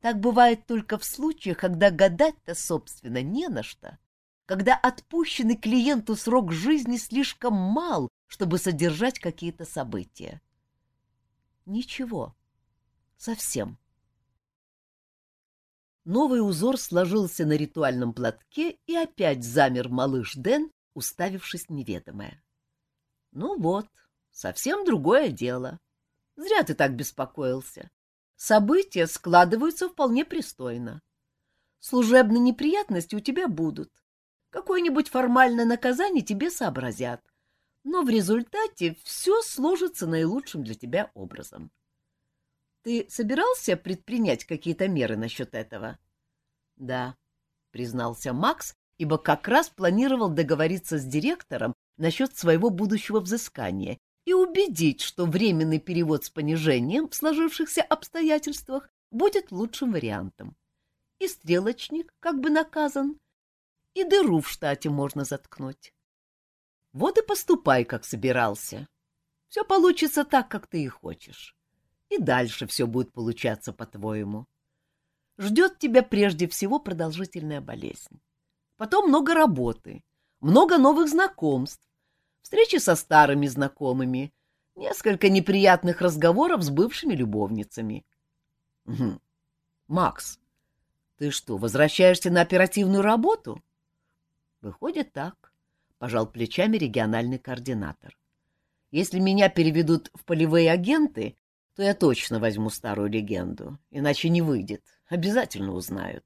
Так бывает только в случаях, когда гадать-то, собственно, не на что, когда отпущенный клиенту срок жизни слишком мал, чтобы содержать какие-то события. Ничего. Совсем. Новый узор сложился на ритуальном платке, и опять замер малыш Дэн, уставившись неведомое. Ну вот, совсем другое дело. Зря ты так беспокоился. События складываются вполне пристойно. Служебные неприятности у тебя будут. Какое-нибудь формальное наказание тебе сообразят. Но в результате все сложится наилучшим для тебя образом. Ты собирался предпринять какие-то меры насчет этого? — Да, — признался Макс, ибо как раз планировал договориться с директором насчет своего будущего взыскания и убедить, что временный перевод с понижением в сложившихся обстоятельствах будет лучшим вариантом. И стрелочник как бы наказан, и дыру в штате можно заткнуть. Вот и поступай, как собирался. Все получится так, как ты и хочешь и дальше все будет получаться по-твоему. Ждет тебя прежде всего продолжительная болезнь. Потом много работы, много новых знакомств, встречи со старыми знакомыми, несколько неприятных разговоров с бывшими любовницами. Угу. Макс, ты что, возвращаешься на оперативную работу? Выходит так, пожал плечами региональный координатор. Если меня переведут в полевые агенты, то я точно возьму старую легенду, иначе не выйдет. Обязательно узнают.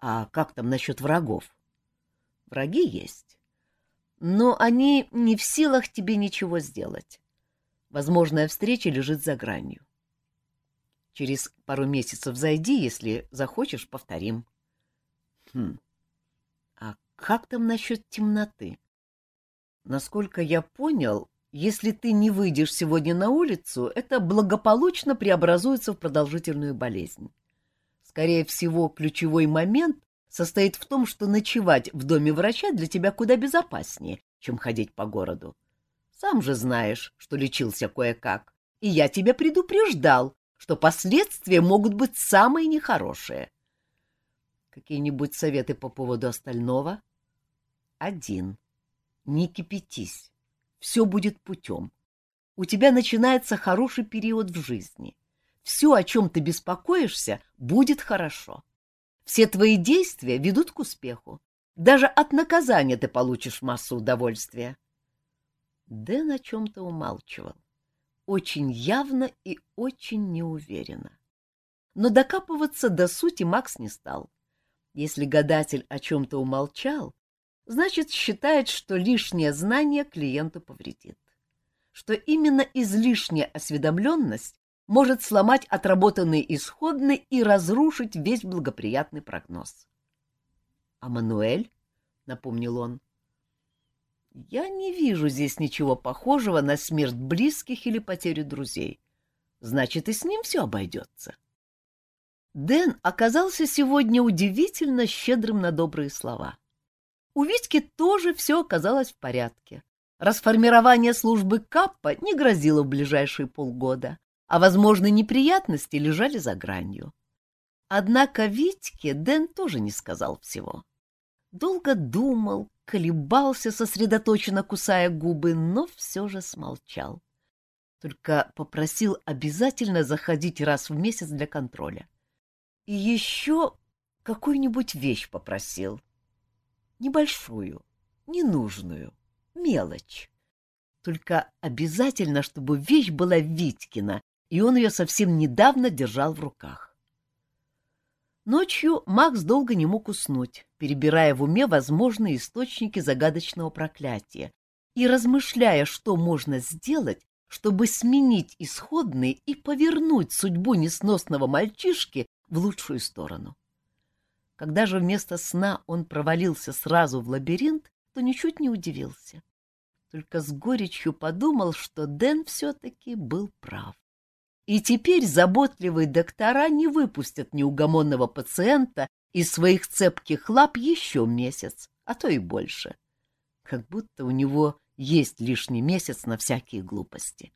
А как там насчет врагов? Враги есть. Но они не в силах тебе ничего сделать. Возможная встреча лежит за гранью. Через пару месяцев зайди, если захочешь, повторим. Хм. А как там насчет темноты? Насколько я понял, если ты не выйдешь сегодня на улицу, это благополучно преобразуется в продолжительную болезнь. Скорее всего, ключевой момент состоит в том, что ночевать в доме врача для тебя куда безопаснее, чем ходить по городу. Сам же знаешь, что лечился кое-как, и я тебя предупреждал, что последствия могут быть самые нехорошие. Какие-нибудь советы по поводу остального? Один. Не кипятись все будет путем. У тебя начинается хороший период в жизни. Все, о чем ты беспокоишься, будет хорошо. Все твои действия ведут к успеху. Даже от наказания ты получишь массу удовольствия. Дэн о чем-то умалчивал. Очень явно и очень неуверенно. Но докапываться до сути Макс не стал. Если гадатель о чем-то умолчал, значит, считает, что лишнее знание клиенту повредит. Что именно излишняя осведомленность может сломать отработанный исходный и разрушить весь благоприятный прогноз. — А Мануэль? — напомнил он. — Я не вижу здесь ничего похожего на смерть близких или потерю друзей. Значит, и с ним все обойдется. Дэн оказался сегодня удивительно щедрым на добрые слова. — у Витьки тоже все оказалось в порядке. Расформирование службы Каппа не грозило в ближайшие полгода, а возможные неприятности лежали за гранью. Однако Витьке Дэн тоже не сказал всего. Долго думал, колебался, сосредоточенно кусая губы, но все же смолчал. Только попросил обязательно заходить раз в месяц для контроля. И еще какую-нибудь вещь попросил, Небольшую, ненужную, мелочь. Только обязательно, чтобы вещь была Витькина, и он ее совсем недавно держал в руках. Ночью Макс долго не мог уснуть, перебирая в уме возможные источники загадочного проклятия и размышляя, что можно сделать, чтобы сменить исходный и повернуть судьбу несносного мальчишки в лучшую сторону. Когда же вместо сна он провалился сразу в лабиринт, то ничуть не удивился. Только с горечью подумал, что Дэн все-таки был прав. И теперь заботливые доктора не выпустят неугомонного пациента из своих цепких лап еще месяц, а то и больше. Как будто у него есть лишний месяц на всякие глупости.